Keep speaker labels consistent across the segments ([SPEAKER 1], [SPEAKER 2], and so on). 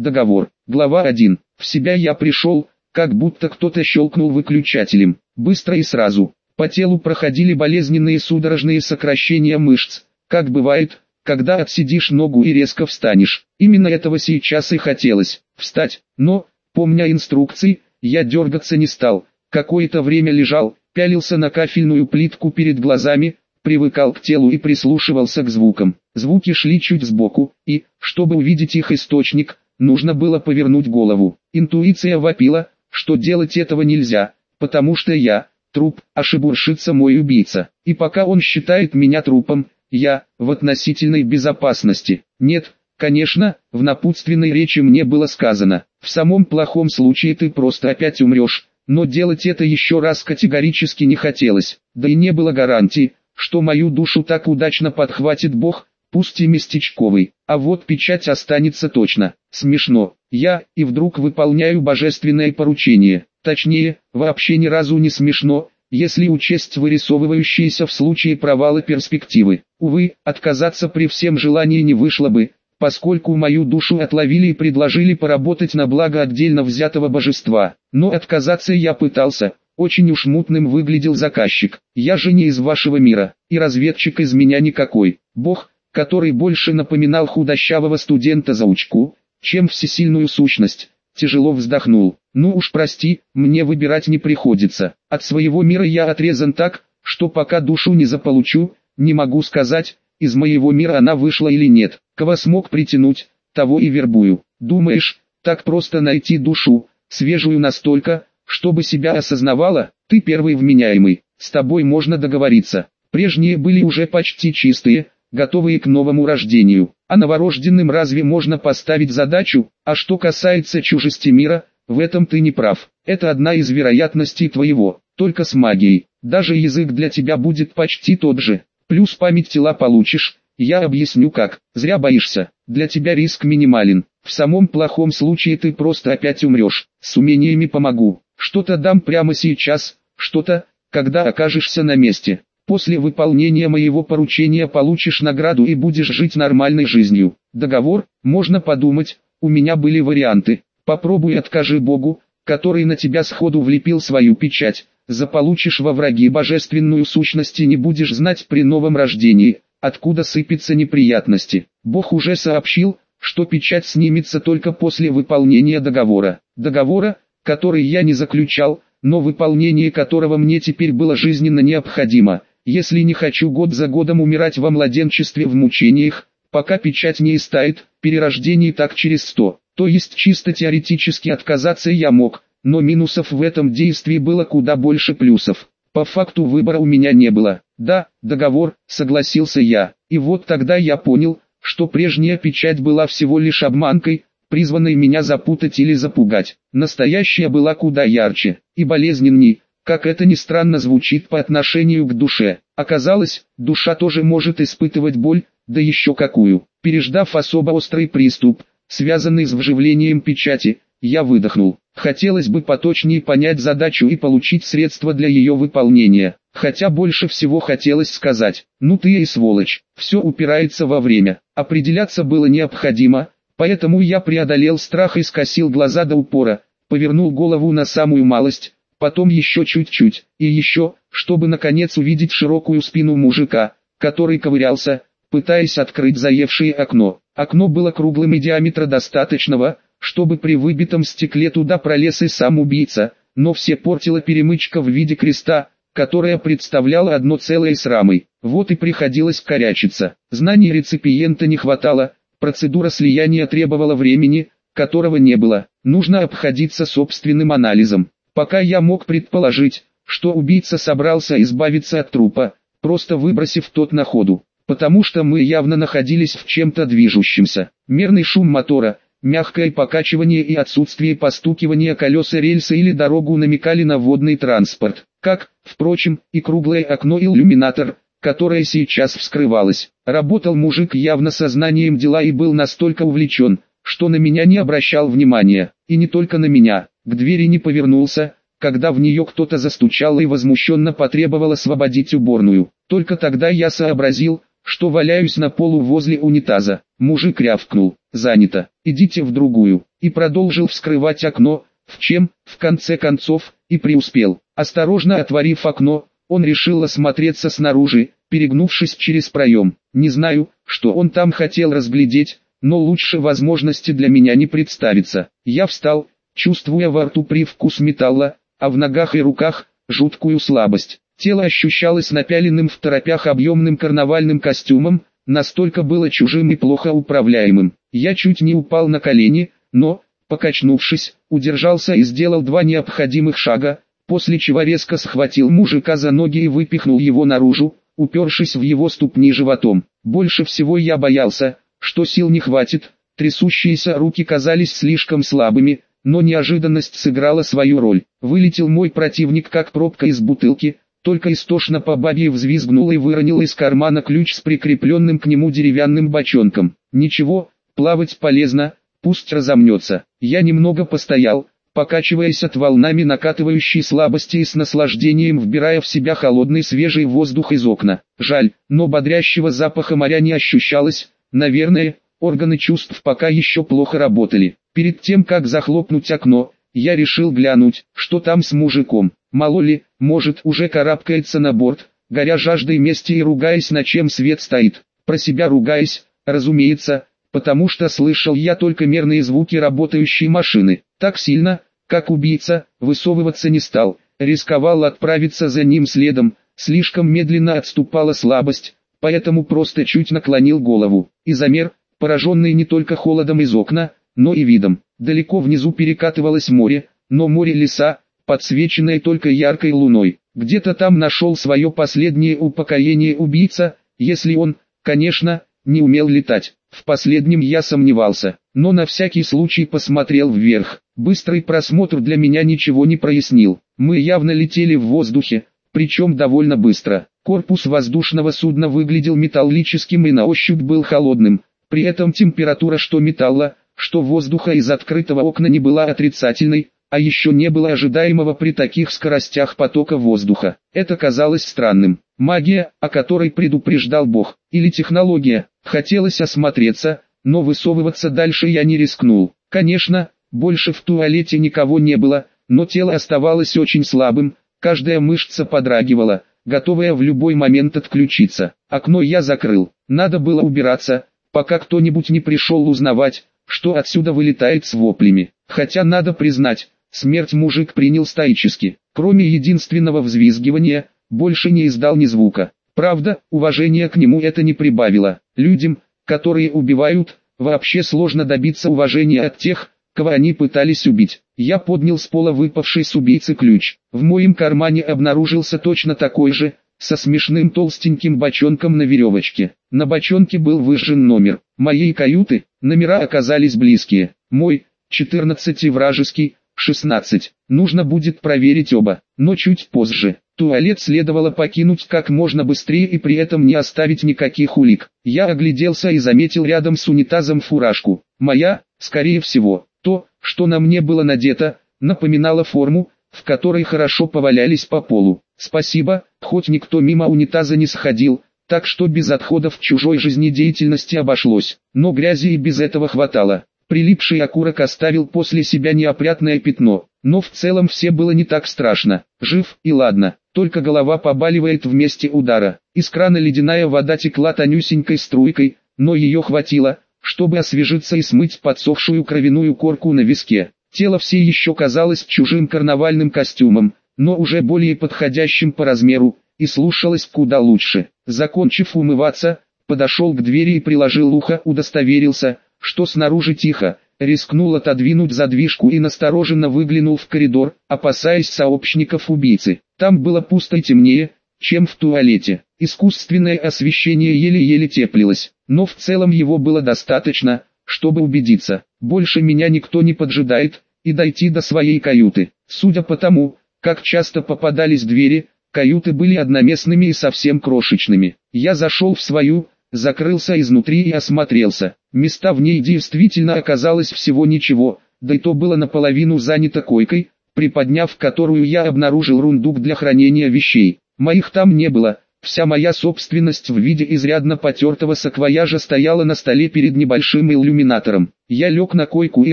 [SPEAKER 1] Договор. Глава 1. В себя я пришел, как будто кто-то щелкнул выключателем. Быстро и сразу. По телу проходили болезненные судорожные сокращения мышц. Как бывает, когда отсидишь ногу и резко встанешь. Именно этого сейчас и хотелось. Встать. Но, помня инструкции, я дергаться не стал. Какое-то время лежал, пялился на кафельную плитку перед глазами, привыкал к телу и прислушивался к звукам. Звуки шли чуть сбоку, и, чтобы увидеть их источник, нужно было повернуть голову. Интуиция вопила, что делать этого нельзя, потому что я, труп, а шебуршится мой убийца. И пока он считает меня трупом, я, в относительной безопасности. Нет, конечно, в напутственной речи мне было сказано, в самом плохом случае ты просто опять умрешь, но делать это еще раз категорически не хотелось, да и не было гарантии, что мою душу так удачно подхватит Бог, пусть и местечковый, а вот печать останется точно. Смешно, я и вдруг выполняю божественное поручение, точнее, вообще ни разу не смешно, если учесть вырисовывающиеся в случае провала перспективы. Увы, отказаться при всем желании не вышло бы, поскольку мою душу отловили и предложили поработать на благо отдельно взятого божества. Но отказаться я пытался, очень уж мутным выглядел заказчик. Я же не из вашего мира, и разведчик из меня никакой. Бог, который больше напоминал худощавого студента-заучку, чем всесильную сущность, тяжело вздохнул. Ну уж прости, мне выбирать не приходится. От своего мира я отрезан так, что пока душу не заполучу, не могу сказать, из моего мира она вышла или нет. Кого смог притянуть, того и вербую. Думаешь, так просто найти душу, свежую настолько, чтобы себя осознавала, ты первый вменяемый, с тобой можно договориться. Прежние были уже почти чистые, готовые к новому рождению. А новорожденным разве можно поставить задачу? А что касается чужести мира, в этом ты не прав. Это одна из вероятностей твоего, только с магией. Даже язык для тебя будет почти тот же. Плюс память тела получишь, я объясню как. Зря боишься, для тебя риск минимален. В самом плохом случае ты просто опять умрешь. С умениями помогу. Что-то дам прямо сейчас, что-то, когда окажешься на месте. После выполнения моего поручения получишь награду и будешь жить нормальной жизнью. Договор, можно подумать, у меня были варианты. Попробуй откажи Богу, который на тебя сходу влепил свою печать. Заполучишь во враги божественную сущность и не будешь знать при новом рождении, откуда сыпятся неприятности. Бог уже сообщил, что печать снимется только после выполнения договора. Договора, который я не заключал, но выполнение которого мне теперь было жизненно необходимо, если не хочу год за годом умирать во младенчестве в мучениях, пока печать не истает, перерождений так через сто. То есть чисто теоретически отказаться я мог, но минусов в этом действии было куда больше плюсов. По факту выбора у меня не было. Да, договор, согласился я. И вот тогда я понял, что прежняя печать была всего лишь обманкой, призванной меня запутать или запугать. Настоящая была куда ярче и болезненней, как это ни странно звучит по отношению к душе. Оказалось, душа тоже может испытывать боль, да еще какую. Переждав особо острый приступ, связанный с вживлением печати, я выдохнул. Хотелось бы поточнее понять задачу и получить средства для ее выполнения. Хотя больше всего хотелось сказать, ну ты и сволочь, все упирается во время. Определяться было необходимо, Поэтому я преодолел страх и скосил глаза до упора, повернул голову на самую малость, потом еще чуть-чуть, и еще, чтобы наконец увидеть широкую спину мужика, который ковырялся, пытаясь открыть заевшее окно. Окно было круглым и диаметра достаточного, чтобы при выбитом стекле туда пролез и сам убийца, но все портила перемычка в виде креста, которая представляла одно целое с рамой. Вот и приходилось корячиться. Знаний реципиента не хватало, Процедура слияния требовала времени, которого не было. Нужно обходиться собственным анализом. Пока я мог предположить, что убийца собрался избавиться от трупа, просто выбросив тот на ходу. Потому что мы явно находились в чем-то движущемся. Мерный шум мотора, мягкое покачивание и отсутствие постукивания колеса рельса или дорогу намекали на водный транспорт. Как, впрочем, и круглое окно иллюминатор, которая сейчас вскрывалась. Работал мужик явно сознанием дела и был настолько увлечен, что на меня не обращал внимания. И не только на меня. К двери не повернулся, когда в нее кто-то застучал и возмущенно потребовал освободить уборную. Только тогда я сообразил, что валяюсь на полу возле унитаза. Мужик рявкнул. Занято. идите в другую, и продолжил вскрывать окно, в чем, в конце концов, и преуспел. Осторожно отворив окно, он решил осмотреться снаружи, перегнувшись через проем. Не знаю, что он там хотел разглядеть, но лучше возможности для меня не представится. Я встал, чувствуя во рту привкус металла, а в ногах и руках жуткую слабость. Тело ощущалось напяленным в торопях объемным карнавальным костюмом, настолько было чужим и плохо управляемым. Я чуть не упал на колени, но, покачнувшись, удержался и сделал два необходимых шага, после чего резко схватил мужика за ноги и выпихнул его наружу, упершись в его ступни животом. Больше всего я боялся, что сил не хватит, трясущиеся руки казались слишком слабыми, но неожиданность сыграла свою роль. Вылетел мой противник как пробка из бутылки, только истошно по бабе взвизгнул и выронил из кармана ключ с прикрепленным к нему деревянным бочонком. Ничего, плавать полезно, пусть разомнется. Я немного постоял, покачиваясь от волнами накатывающей слабости и с наслаждением вбирая в себя холодный свежий воздух из окна. Жаль, но бодрящего запаха моря не ощущалось, наверное, органы чувств пока еще плохо работали. Перед тем как захлопнуть окно, я решил глянуть, что там с мужиком. Мало ли, может уже карабкается на борт, горя жаждой мести и ругаясь на чем свет стоит. Про себя ругаясь, разумеется, потому что слышал я только мерные звуки работающей машины. Так сильно, как убийца, высовываться не стал, рисковал отправиться за ним следом, слишком медленно отступала слабость, поэтому просто чуть наклонил голову, и замер, пораженный не только холодом из окна, но и видом. Далеко внизу перекатывалось море, но море леса, подсвеченное только яркой луной. Где-то там нашел свое последнее упокоение убийца, если он, конечно, не умел летать. В последнем я сомневался, но на всякий случай посмотрел вверх. Быстрый просмотр для меня ничего не прояснил. Мы явно летели в воздухе, причем довольно быстро. Корпус воздушного судна выглядел металлическим и на ощупь был холодным. При этом температура что металла, что воздуха из открытого окна не была отрицательной, а еще не было ожидаемого при таких скоростях потока воздуха. Это казалось странным. Магия, о которой предупреждал Бог, или технология, хотелось осмотреться, но высовываться дальше я не рискнул. Конечно, больше в туалете никого не было, но тело оставалось очень слабым, каждая мышца подрагивала, готовая в любой момент отключиться. Окно я закрыл, надо было убираться, пока кто-нибудь не пришел узнавать, что отсюда вылетает с воплями. Хотя надо признать, Смерть мужик принял стоически, кроме единственного взвизгивания, больше не издал ни звука. Правда, уважения к нему это не прибавило. Людям, которые убивают, вообще сложно добиться уважения от тех, кого они пытались убить. Я поднял с пола выпавший с убийцы ключ. В моем кармане обнаружился точно такой же, со смешным толстеньким бочонком на веревочке. На бочонке был выжжен номер. Моей каюты, номера оказались близкие. Мой, 14 вражеский, 16. Нужно будет проверить оба, но чуть позже. Туалет следовало покинуть как можно быстрее и при этом не оставить никаких улик. Я огляделся и заметил рядом с унитазом фуражку. Моя, скорее всего, то, что на мне было надето, напоминало форму, в которой хорошо повалялись по полу. Спасибо, хоть никто мимо унитаза не сходил, так что без отходов чужой жизнедеятельности обошлось. Но грязи и без этого хватало. Прилипший окурок оставил после себя неопрятное пятно, но в целом все было не так страшно. Жив и ладно, только голова побаливает в месте удара. Из крана ледяная вода текла тонюсенькой струйкой, но ее хватило, чтобы освежиться и смыть подсохшую кровяную корку на виске. Тело все еще казалось чужим карнавальным костюмом, но уже более подходящим по размеру, и слушалось куда лучше. Закончив умываться, подошел к двери и приложил ухо, удостоверился, что снаружи тихо, рискнул отодвинуть задвижку и настороженно выглянул в коридор, опасаясь сообщников убийцы. Там было пусто и темнее, чем в туалете. Искусственное освещение еле-еле теплилось, но в целом его было достаточно, чтобы убедиться, больше меня никто не поджидает, и дойти до своей каюты. Судя по тому, как часто попадались двери, каюты были одноместными и совсем крошечными. Я зашел в свою, закрылся изнутри и осмотрелся. Места в ней действительно оказалось всего ничего, да и то было наполовину занято койкой, приподняв которую я обнаружил рундук для хранения вещей. Моих там не было, Вся моя собственность в виде изрядно потертого саквояжа стояла на столе перед небольшим иллюминатором. Я лег на койку и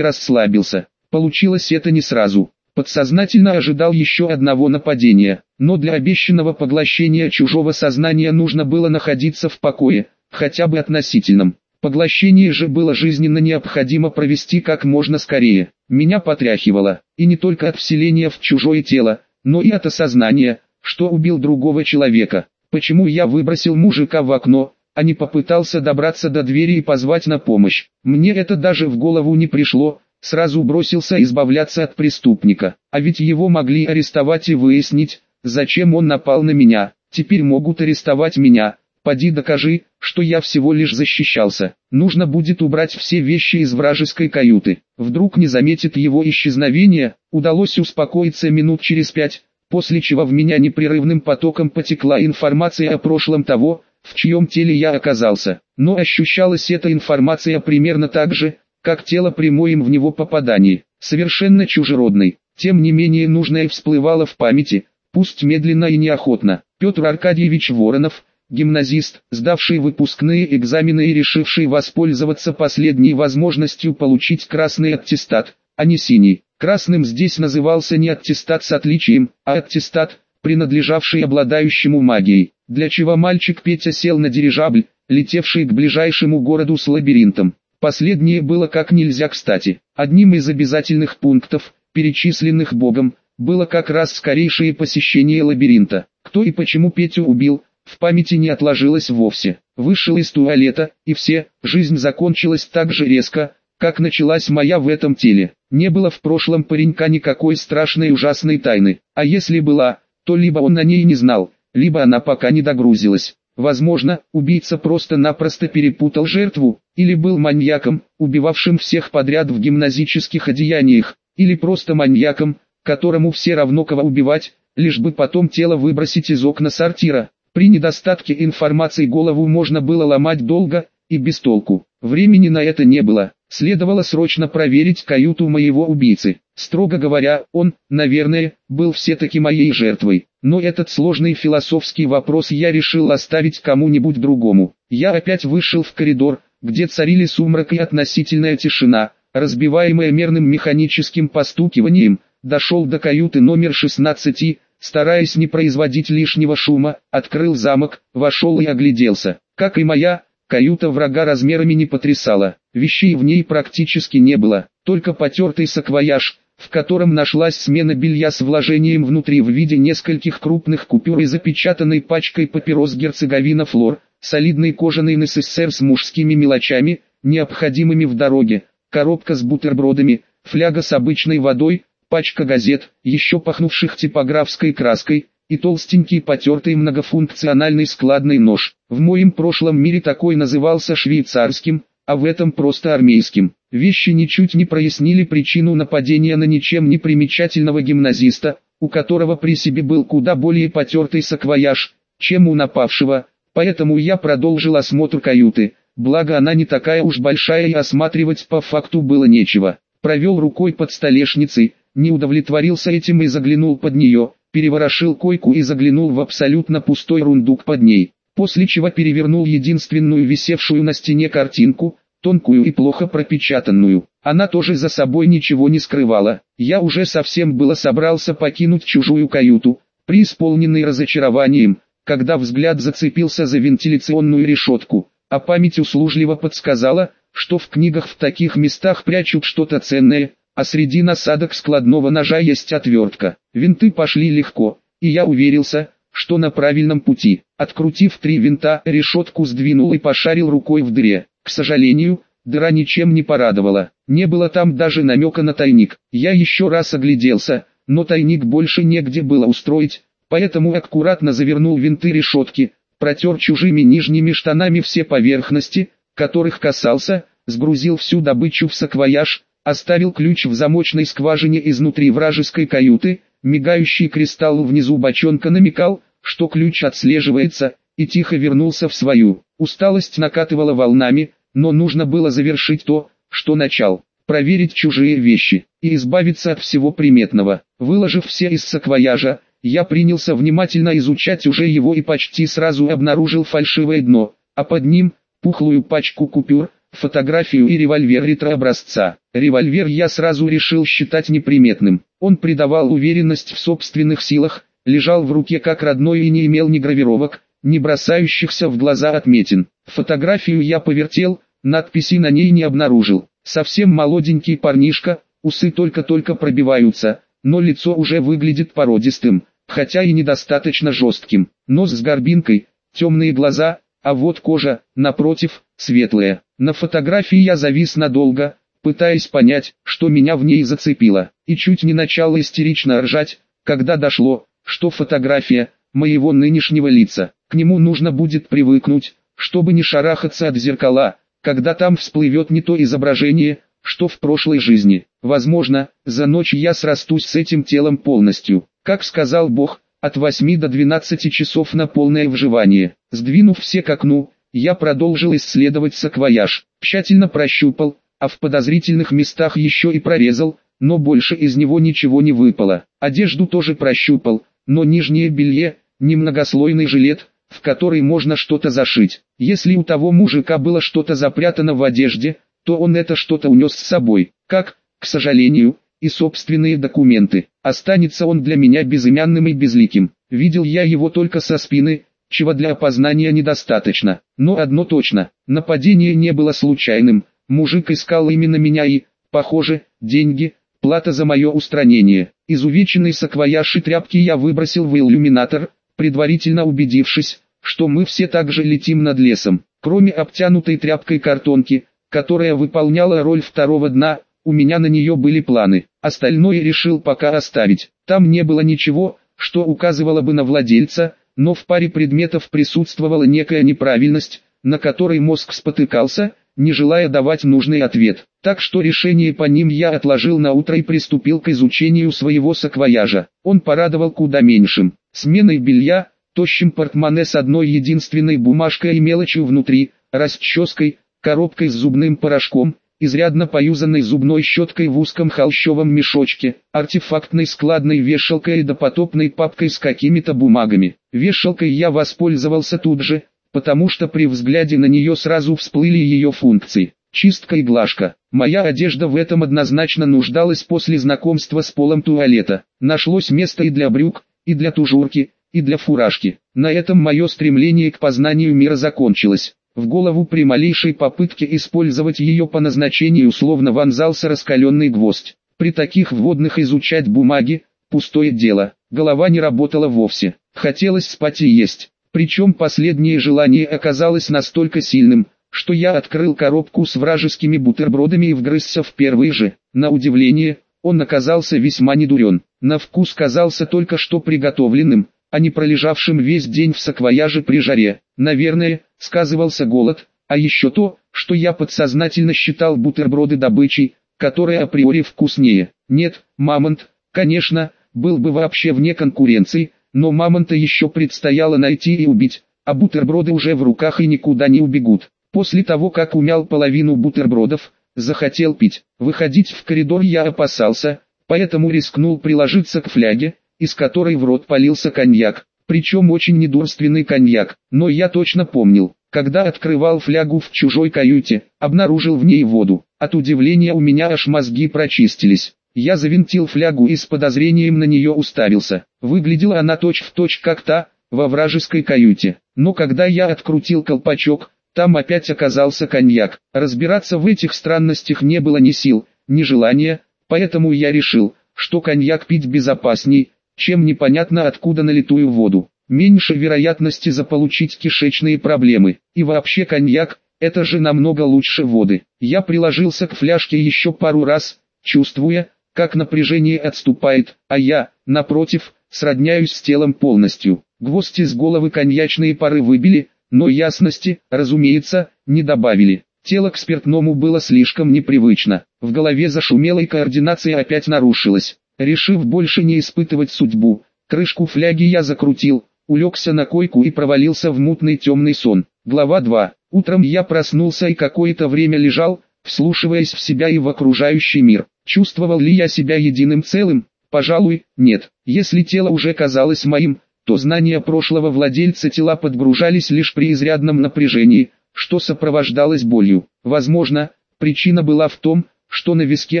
[SPEAKER 1] расслабился. Получилось это не сразу. Подсознательно ожидал еще одного нападения, но для обещанного поглощения чужого сознания нужно было находиться в покое, хотя бы относительном. Поглощение же было жизненно необходимо провести как можно скорее. Меня потряхивало, и не только от вселения в чужое тело, но и от осознания, что убил другого человека. Почему я выбросил мужика в окно, а не попытался добраться до двери и позвать на помощь? Мне это даже в голову не пришло, сразу бросился избавляться от преступника. А ведь его могли арестовать и выяснить, зачем он напал на меня. Теперь могут арестовать меня. Поди докажи, что я всего лишь защищался. Нужно будет убрать все вещи из вражеской каюты. Вдруг не заметит его исчезновения. Удалось успокоиться минут через пять, после чего в меня непрерывным потоком потекла информация о прошлом того, в чьем теле я оказался. Но ощущалась эта информация примерно так же, как тело при моем в него попадании, совершенно чужеродной. Тем не менее нужное всплывало в памяти, пусть медленно и неохотно. Петр Аркадьевич Воронов, гимназист, сдавший выпускные экзамены и решивший воспользоваться последней возможностью получить красный аттестат, а не синий. Красным здесь назывался не аттестат с отличием, а аттестат, принадлежавший обладающему магией, для чего мальчик Петя сел на дирижабль, летевший к ближайшему городу с лабиринтом. Последнее было как нельзя кстати. Одним из обязательных пунктов, перечисленных Богом, было как раз скорейшее посещение лабиринта. Кто и почему Петю убил, в памяти не отложилось вовсе. Вышел из туалета, и все, жизнь закончилась так же резко, как началась моя в этом теле. Не было в прошлом паренька никакой страшной ужасной тайны, а если была, то либо он на ней не знал, либо она пока не догрузилась. Возможно, убийца просто-напросто перепутал жертву, или был маньяком, убивавшим всех подряд в гимназических одеяниях, или просто маньяком, которому все равно кого убивать, лишь бы потом тело выбросить из окна сортира. При недостатке информации голову можно было ломать долго и без толку. Времени на это не было. Следовало срочно проверить каюту моего убийцы. Строго говоря, он, наверное, был все-таки моей жертвой. Но этот сложный философский вопрос я решил оставить кому-нибудь другому. Я опять вышел в коридор, где царили сумрак и относительная тишина, разбиваемая мерным механическим постукиванием, дошел до каюты номер 16, стараясь не производить лишнего шума, открыл замок, вошел и огляделся. Как и моя, Каюта врага размерами не потрясала, вещей в ней практически не было, только потертый саквояж, в котором нашлась смена белья с вложением внутри в виде нескольких крупных купюр и запечатанной пачкой папирос герцеговина флор, солидный кожаный НССР с мужскими мелочами, необходимыми в дороге, коробка с бутербродами, фляга с обычной водой, пачка газет, еще пахнувших типографской краской, и толстенький потертый многофункциональный складный нож. В моем прошлом мире такой назывался швейцарским, а в этом просто армейским. Вещи ничуть не прояснили причину нападения на ничем не примечательного гимназиста, у которого при себе был куда более потертый саквояж, чем у напавшего, поэтому я продолжил осмотр каюты, благо она не такая уж большая и осматривать по факту было нечего. Провел рукой под столешницей, не удовлетворился этим и заглянул под нее, переворошил койку и заглянул в абсолютно пустой рундук под ней, после чего перевернул единственную висевшую на стене картинку, тонкую и плохо пропечатанную. Она тоже за собой ничего не скрывала. Я уже совсем было собрался покинуть чужую каюту, преисполненный разочарованием, когда взгляд зацепился за вентиляционную решетку, а память услужливо подсказала, что в книгах в таких местах прячут что-то ценное, а среди насадок складного ножа есть отвертка. Винты пошли легко, и я уверился, что на правильном пути. Открутив три винта, решетку сдвинул и пошарил рукой в дыре. К сожалению, дыра ничем не порадовала. Не было там даже намека на тайник. Я еще раз огляделся, но тайник больше негде было устроить, поэтому аккуратно завернул винты решетки, протер чужими нижними штанами все поверхности, которых касался, сгрузил всю добычу в саквояж, оставил ключ в замочной скважине изнутри вражеской каюты, мигающий кристалл внизу бочонка намекал, что ключ отслеживается, и тихо вернулся в свою. Усталость накатывала волнами, но нужно было завершить то, что начал, проверить чужие вещи, и избавиться от всего приметного. Выложив все из саквояжа, я принялся внимательно изучать уже его и почти сразу обнаружил фальшивое дно, а под ним – пухлую пачку купюр, фотографию и револьвер ретро-образца. Револьвер я сразу решил считать неприметным. Он придавал уверенность в собственных силах, лежал в руке как родной и не имел ни гравировок, ни бросающихся в глаза отметин. Фотографию я повертел, надписи на ней не обнаружил. Совсем молоденький парнишка, усы только-только пробиваются, но лицо уже выглядит породистым, хотя и недостаточно жестким. Нос с горбинкой, темные глаза, а вот кожа, напротив, светлая. На фотографии я завис надолго, пытаясь понять, что меня в ней зацепило, и чуть не начал истерично ржать, когда дошло, что фотография моего нынешнего лица. К нему нужно будет привыкнуть, чтобы не шарахаться от зеркала, когда там всплывет не то изображение, что в прошлой жизни. Возможно, за ночь я срастусь с этим телом полностью. Как сказал Бог, от 8 до 12 часов на полное вживание. Сдвинув все к окну, я продолжил исследовать саквояж. Тщательно прощупал, а в подозрительных местах еще и прорезал, но больше из него ничего не выпало. Одежду тоже прощупал, но нижнее белье, немногослойный жилет, в который можно что-то зашить. Если у того мужика было что-то запрятано в одежде, то он это что-то унес с собой, как, к сожалению, и собственные документы. Останется он для меня безымянным и безликим. Видел я его только со спины, чего для опознания недостаточно. Но одно точно, нападение не было случайным, мужик искал именно меня и, похоже, деньги, плата за мое устранение. Изувеченный саквояж и тряпки я выбросил в иллюминатор, предварительно убедившись, что мы все также летим над лесом. Кроме обтянутой тряпкой картонки, которая выполняла роль второго дна, у меня на нее были планы. Остальное решил пока оставить. Там не было ничего, что указывало бы на владельца, но в паре предметов присутствовала некая неправильность, на которой мозг спотыкался, не желая давать нужный ответ. Так что решение по ним я отложил на утро и приступил к изучению своего саквояжа. Он порадовал куда меньшим. Сменой белья, тощим портмоне с одной единственной бумажкой и мелочью внутри, расческой, коробкой с зубным порошком, изрядно поюзанной зубной щеткой в узком холщовом мешочке, артефактной складной вешалкой и допотопной папкой с какими-то бумагами. Вешалкой я воспользовался тут же, потому что при взгляде на нее сразу всплыли ее функции. Чистка и глажка. Моя одежда в этом однозначно нуждалась после знакомства с полом туалета. Нашлось место и для брюк, и для тужурки, и для фуражки. На этом мое стремление к познанию мира закончилось. В голову при малейшей попытке использовать ее по назначению условно вонзался раскаленный гвоздь. При таких вводных изучать бумаги – пустое дело. Голова не работала вовсе. Хотелось спать и есть. Причем последнее желание оказалось настолько сильным, что я открыл коробку с вражескими бутербродами и вгрызся в первый же. На удивление, он оказался весьма недурен. На вкус казался только что приготовленным, а не пролежавшим весь день в саквояже при жаре. Наверное, сказывался голод, а еще то, что я подсознательно считал бутерброды добычей, которая априори вкуснее. Нет, мамонт, конечно, был бы вообще вне конкуренции, но мамонта еще предстояло найти и убить, а бутерброды уже в руках и никуда не убегут. После того, как умял половину бутербродов, захотел пить. Выходить в коридор я опасался, поэтому рискнул приложиться к фляге, из которой в рот полился коньяк. Причем очень недурственный коньяк, но я точно помнил, когда открывал флягу в чужой каюте, обнаружил в ней воду. От удивления у меня аж мозги прочистились. Я завинтил флягу и с подозрением на нее уставился. Выглядела она точь-в-точь точь как та, во вражеской каюте. Но когда я открутил колпачок, там опять оказался коньяк. Разбираться в этих странностях не было ни сил, ни желания, поэтому я решил, что коньяк пить безопасней, чем непонятно откуда налитую воду. Меньше вероятности заполучить кишечные проблемы. И вообще коньяк, это же намного лучше воды. Я приложился к фляжке еще пару раз, чувствуя, как напряжение отступает, а я, напротив, сродняюсь с телом полностью. Гвозди с головы коньячные пары выбили, но ясности, разумеется, не добавили. Тело к спиртному было слишком непривычно. В голове зашумело и координация опять нарушилась. Решив больше не испытывать судьбу, крышку фляги я закрутил, улегся на койку и провалился в мутный темный сон. Глава 2. Утром я проснулся и какое-то время лежал, вслушиваясь в себя и в окружающий мир. Чувствовал ли я себя единым целым? Пожалуй, нет. Если тело уже казалось моим, то знания прошлого владельца тела подгружались лишь при изрядном напряжении, что сопровождалось болью. Возможно, причина была в том, что на виске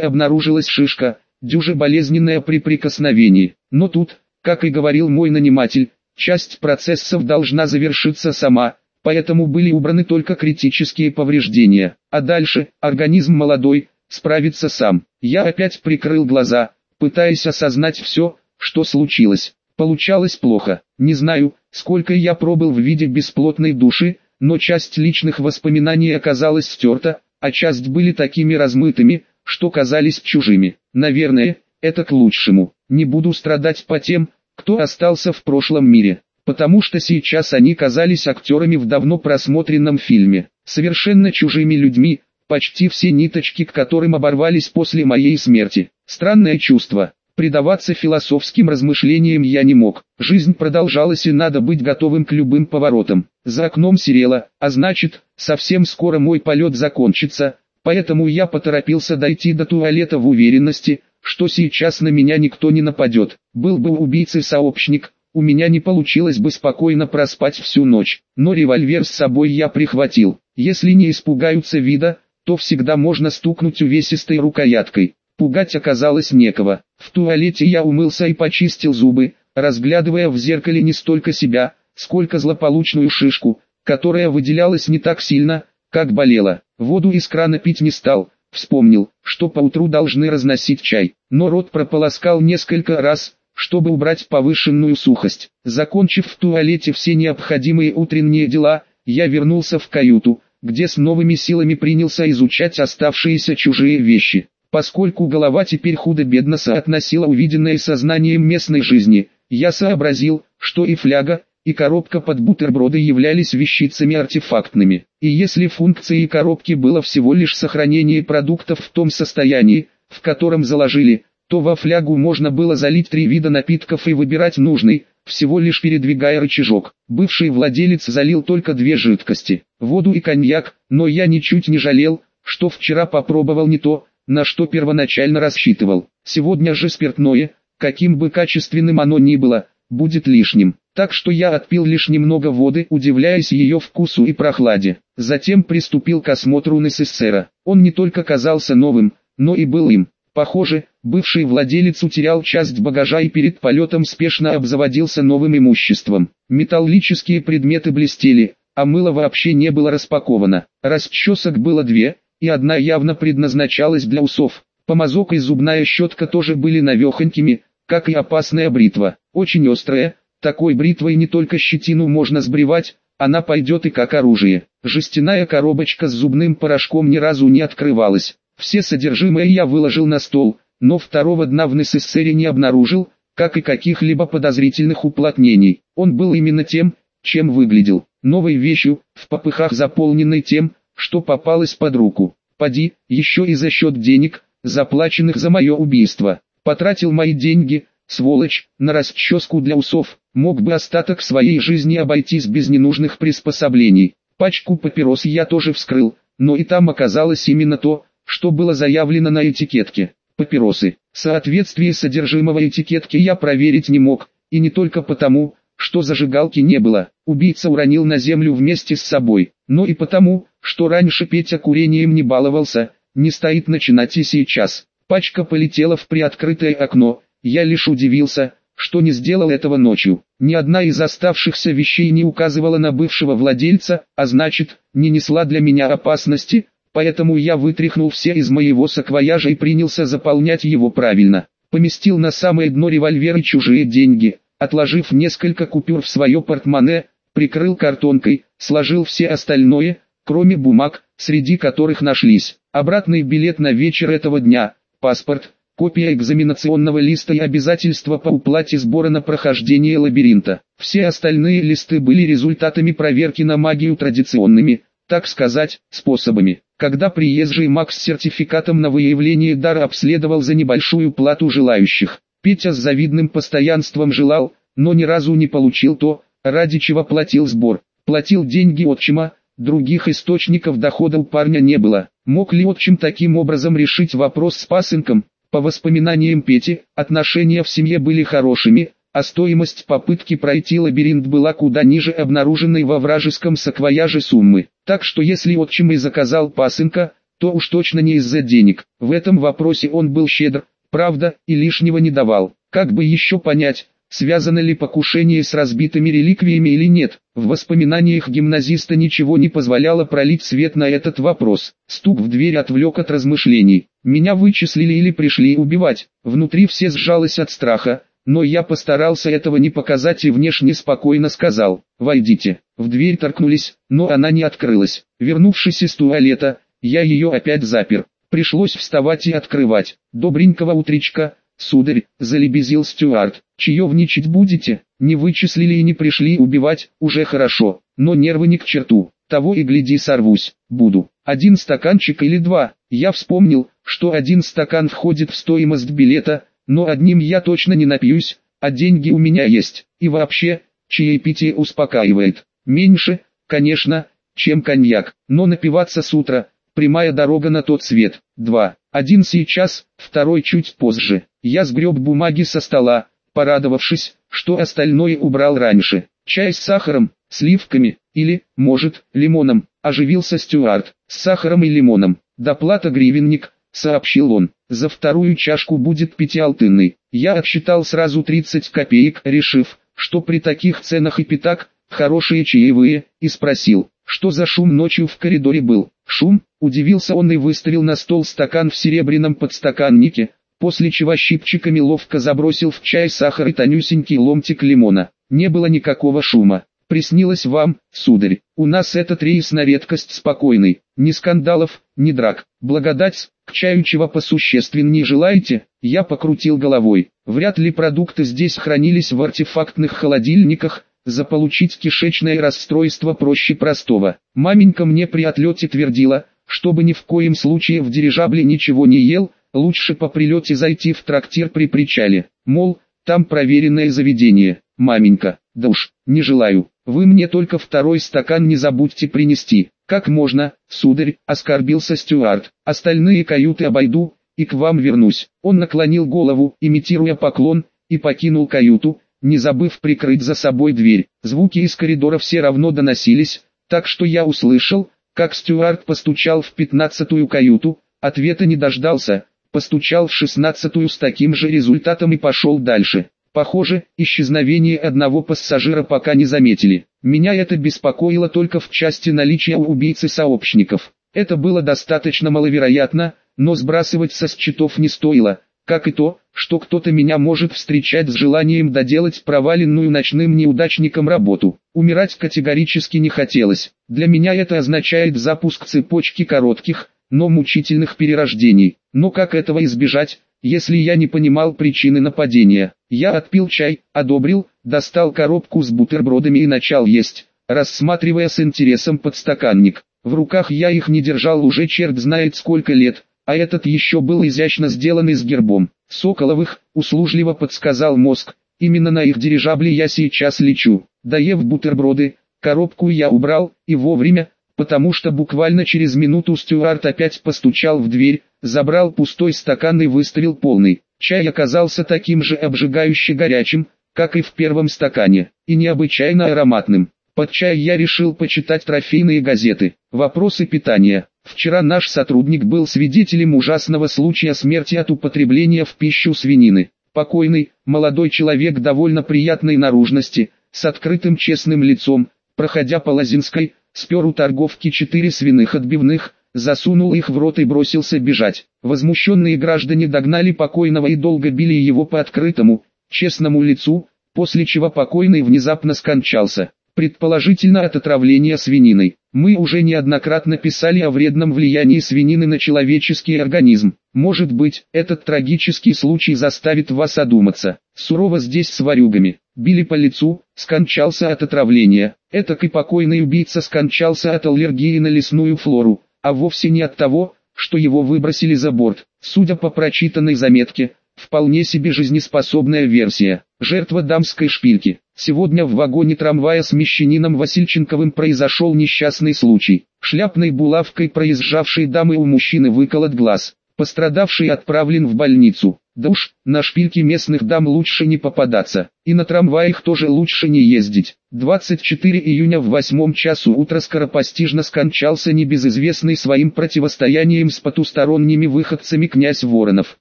[SPEAKER 1] обнаружилась шишка, дюже болезненная при прикосновении. Но тут, как и говорил мой наниматель, часть процессов должна завершиться сама, поэтому были убраны только критические повреждения. А дальше, организм молодой, справится сам. Я опять прикрыл глаза, пытаясь осознать все, что случилось. Получалось плохо. Не знаю, сколько я пробыл в виде бесплотной души, но часть личных воспоминаний оказалась стерта, а часть были такими размытыми, что казались чужими. Наверное, это к лучшему. Не буду страдать по тем, кто остался в прошлом мире, потому что сейчас они казались актерами в давно просмотренном фильме, совершенно чужими людьми, почти все ниточки к которым оборвались после моей смерти. Странное чувство. Предаваться философским размышлениям я не мог. Жизнь продолжалась и надо быть готовым к любым поворотам. За окном серело, а значит, совсем скоро мой полет закончится, поэтому я поторопился дойти до туалета в уверенности, что сейчас на меня никто не нападет. Был бы убийцей-сообщник, у меня не получилось бы спокойно проспать всю ночь, но револьвер с собой я прихватил. Если не испугаются вида, то всегда можно стукнуть увесистой рукояткой. Пугать оказалось некого. В туалете я умылся и почистил зубы, разглядывая в зеркале не столько себя, сколько злополучную шишку, которая выделялась не так сильно, как болела. Воду из крана пить не стал, вспомнил, что поутру должны разносить чай, но рот прополоскал несколько раз, чтобы убрать повышенную сухость. Закончив в туалете все необходимые утренние дела, я вернулся в каюту, где с новыми силами принялся изучать оставшиеся чужие вещи. Поскольку голова теперь худо-бедно соотносила увиденное сознанием местной жизни, я сообразил, что и фляга, и коробка под бутерброды являлись вещицами артефактными. И если функцией коробки было всего лишь сохранение продуктов в том состоянии, в котором заложили, то во флягу можно было залить три вида напитков и выбирать нужный, всего лишь передвигая рычажок. Бывший владелец залил только две жидкости, воду и коньяк, но я ничуть не жалел, что вчера попробовал не то, на что первоначально рассчитывал. Сегодня же спиртное, каким бы качественным оно ни было, будет лишним. Так что я отпил лишь немного воды, удивляясь ее вкусу и прохладе. Затем приступил к осмотру Несессера. Он не только казался новым, но и был им. Похоже, бывший владелец утерял часть багажа и перед полетом спешно обзаводился новым имуществом. Металлические предметы блестели, а мыло вообще не было распаковано. Расчесок было две, и одна явно предназначалась для усов. Помазок и зубная щетка тоже были навехонькими, как и опасная бритва, очень острая, такой бритвой не только щетину можно сбривать, она пойдет и как оружие. Жестяная коробочка с зубным порошком ни разу не открывалась. Все содержимое я выложил на стол, но второго дна в НССР не обнаружил, как и каких-либо подозрительных уплотнений. Он был именно тем, чем выглядел. Новой вещью, в попыхах заполненной тем, что попалось под руку. Поди, еще и за счет денег, заплаченных за мое убийство. Потратил мои деньги, сволочь, на расческу для усов, мог бы остаток своей жизни обойтись без ненужных приспособлений. Пачку папирос я тоже вскрыл, но и там оказалось именно то, что было заявлено на этикетке. Папиросы. Соответствие содержимого этикетки я проверить не мог, и не только потому, что зажигалки не было, убийца уронил на землю вместе с собой, но и потому, что раньше Петя курением не баловался, не стоит начинать и сейчас. Пачка полетела в приоткрытое окно, я лишь удивился, что не сделал этого ночью. Ни одна из оставшихся вещей не указывала на бывшего владельца, а значит, не несла для меня опасности, поэтому я вытряхнул все из моего саквояжа и принялся заполнять его правильно. Поместил на самое дно револьвер и чужие деньги, Отложив несколько купюр в свое портмоне, прикрыл картонкой, сложил все остальное, кроме бумаг, среди которых нашлись обратный билет на вечер этого дня, паспорт, копия экзаменационного листа и обязательства по уплате сбора на прохождение лабиринта. Все остальные листы были результатами проверки на магию традиционными, так сказать, способами. Когда приезжий маг с сертификатом на выявление дара обследовал за небольшую плату желающих, Петя с завидным постоянством желал, но ни разу не получил то, ради чего платил сбор. Платил деньги отчима, других источников дохода у парня не было. Мог ли отчим таким образом решить вопрос с пасынком? По воспоминаниям Пети, отношения в семье были хорошими, а стоимость попытки пройти лабиринт была куда ниже обнаруженной во вражеском саквояже суммы. Так что если отчим и заказал пасынка, то уж точно не из-за денег. В этом вопросе он был щедр, правда, и лишнего не давал. Как бы еще понять, связано ли покушение с разбитыми реликвиями или нет. В воспоминаниях гимназиста ничего не позволяло пролить свет на этот вопрос. Стук в дверь отвлек от размышлений. Меня вычислили или пришли убивать. Внутри все сжалось от страха, но я постарался этого не показать и внешне спокойно сказал «Войдите». В дверь торкнулись, но она не открылась. Вернувшись из туалета, я ее опять запер. Пришлось вставать и открывать. «Добренького утречка, сударь», — залебезил Стюарт. «Чаевничать будете? Не вычислили и не пришли убивать, уже хорошо, но нервы не к черту. Того и гляди сорвусь, буду. Один стаканчик или два. Я вспомнил, что один стакан входит в стоимость билета, но одним я точно не напьюсь, а деньги у меня есть. И вообще, чаепитие успокаивает. Меньше, конечно, чем коньяк, но напиваться с утра, прямая дорога на тот свет. Два. Один сейчас, второй чуть позже. Я сгреб бумаги со стола, порадовавшись, что остальное убрал раньше. Чай с сахаром, сливками, или, может, лимоном, оживился Стюарт. С сахаром и лимоном. Доплата гривенник, сообщил он. За вторую чашку будет пятиалтынный. Я отсчитал сразу 30 копеек, решив, что при таких ценах и пятак, хорошие чаевые, и спросил, что за шум ночью в коридоре был. Шум, Удивился он и выставил на стол стакан в серебряном подстаканнике, после чего щипчиками ловко забросил в чай сахар и тонюсенький ломтик лимона. Не было никакого шума. Приснилось вам, сударь, у нас этот рейс на редкость спокойный, ни скандалов, ни драк. Благодать, к чаю чего посущественнее желаете? Я покрутил головой. Вряд ли продукты здесь хранились в артефактных холодильниках, заполучить кишечное расстройство проще простого. Маменька мне при отлете твердила, чтобы ни в коем случае в дирижабле ничего не ел, лучше по прилете зайти в трактир при причале, мол, там проверенное заведение. Маменька, да уж, не желаю, вы мне только второй стакан не забудьте принести. Как можно, сударь, оскорбился Стюарт, остальные каюты обойду, и к вам вернусь. Он наклонил голову, имитируя поклон, и покинул каюту, не забыв прикрыть за собой дверь. Звуки из коридора все равно доносились, так что я услышал, как Стюарт постучал в пятнадцатую каюту, ответа не дождался, постучал в шестнадцатую с таким же результатом и пошел дальше. Похоже, исчезновение одного пассажира пока не заметили. Меня это беспокоило только в части наличия у убийцы сообщников. Это было достаточно маловероятно, но сбрасывать со счетов не стоило, как и то, что кто-то меня может встречать с желанием доделать проваленную ночным неудачником работу. Умирать категорически не хотелось. Для меня это означает запуск цепочки коротких, но мучительных перерождений. Но как этого избежать, если я не понимал причины нападения? Я отпил чай, одобрил, достал коробку с бутербродами и начал есть, рассматривая с интересом подстаканник. В руках я их не держал уже черт знает сколько лет, а этот еще был изящно сделан с гербом. Соколовых, услужливо подсказал мозг, именно на их дирижабле я сейчас лечу. Доев бутерброды, коробку я убрал, и вовремя, потому что буквально через минуту Стюарт опять постучал в дверь, забрал пустой стакан и выставил полный. Чай оказался таким же обжигающе горячим, как и в первом стакане, и необычайно ароматным. Под чай я решил почитать трофейные газеты. Вопросы питания. Вчера наш сотрудник был свидетелем ужасного случая смерти от употребления в пищу свинины. Покойный, молодой человек довольно приятной наружности, с открытым честным лицом, проходя по Лазинской, спер у торговки четыре свиных отбивных, засунул их в рот и бросился бежать. Возмущенные граждане догнали покойного и долго били его по открытому, честному лицу, после чего покойный внезапно скончался предположительно от отравления свининой. Мы уже неоднократно писали о вредном влиянии свинины на человеческий организм. Может быть, этот трагический случай заставит вас одуматься. Сурово здесь с варюгами. Били по лицу, скончался от отравления. Этак и покойный убийца скончался от аллергии на лесную флору, а вовсе не от того, что его выбросили за борт. Судя по прочитанной заметке, вполне себе жизнеспособная версия. Жертва дамской шпильки. Сегодня в вагоне трамвая с Мещанином Васильченковым произошел несчастный случай. Шляпной булавкой проезжавшей дамы у мужчины выколот глаз. Пострадавший отправлен в больницу. Да на шпильки местных дам лучше не попадаться, и на трамваях тоже лучше не ездить. 24 июня в 8 часу утра скоропостижно скончался небезызвестный своим противостоянием с потусторонними выходцами князь Воронов.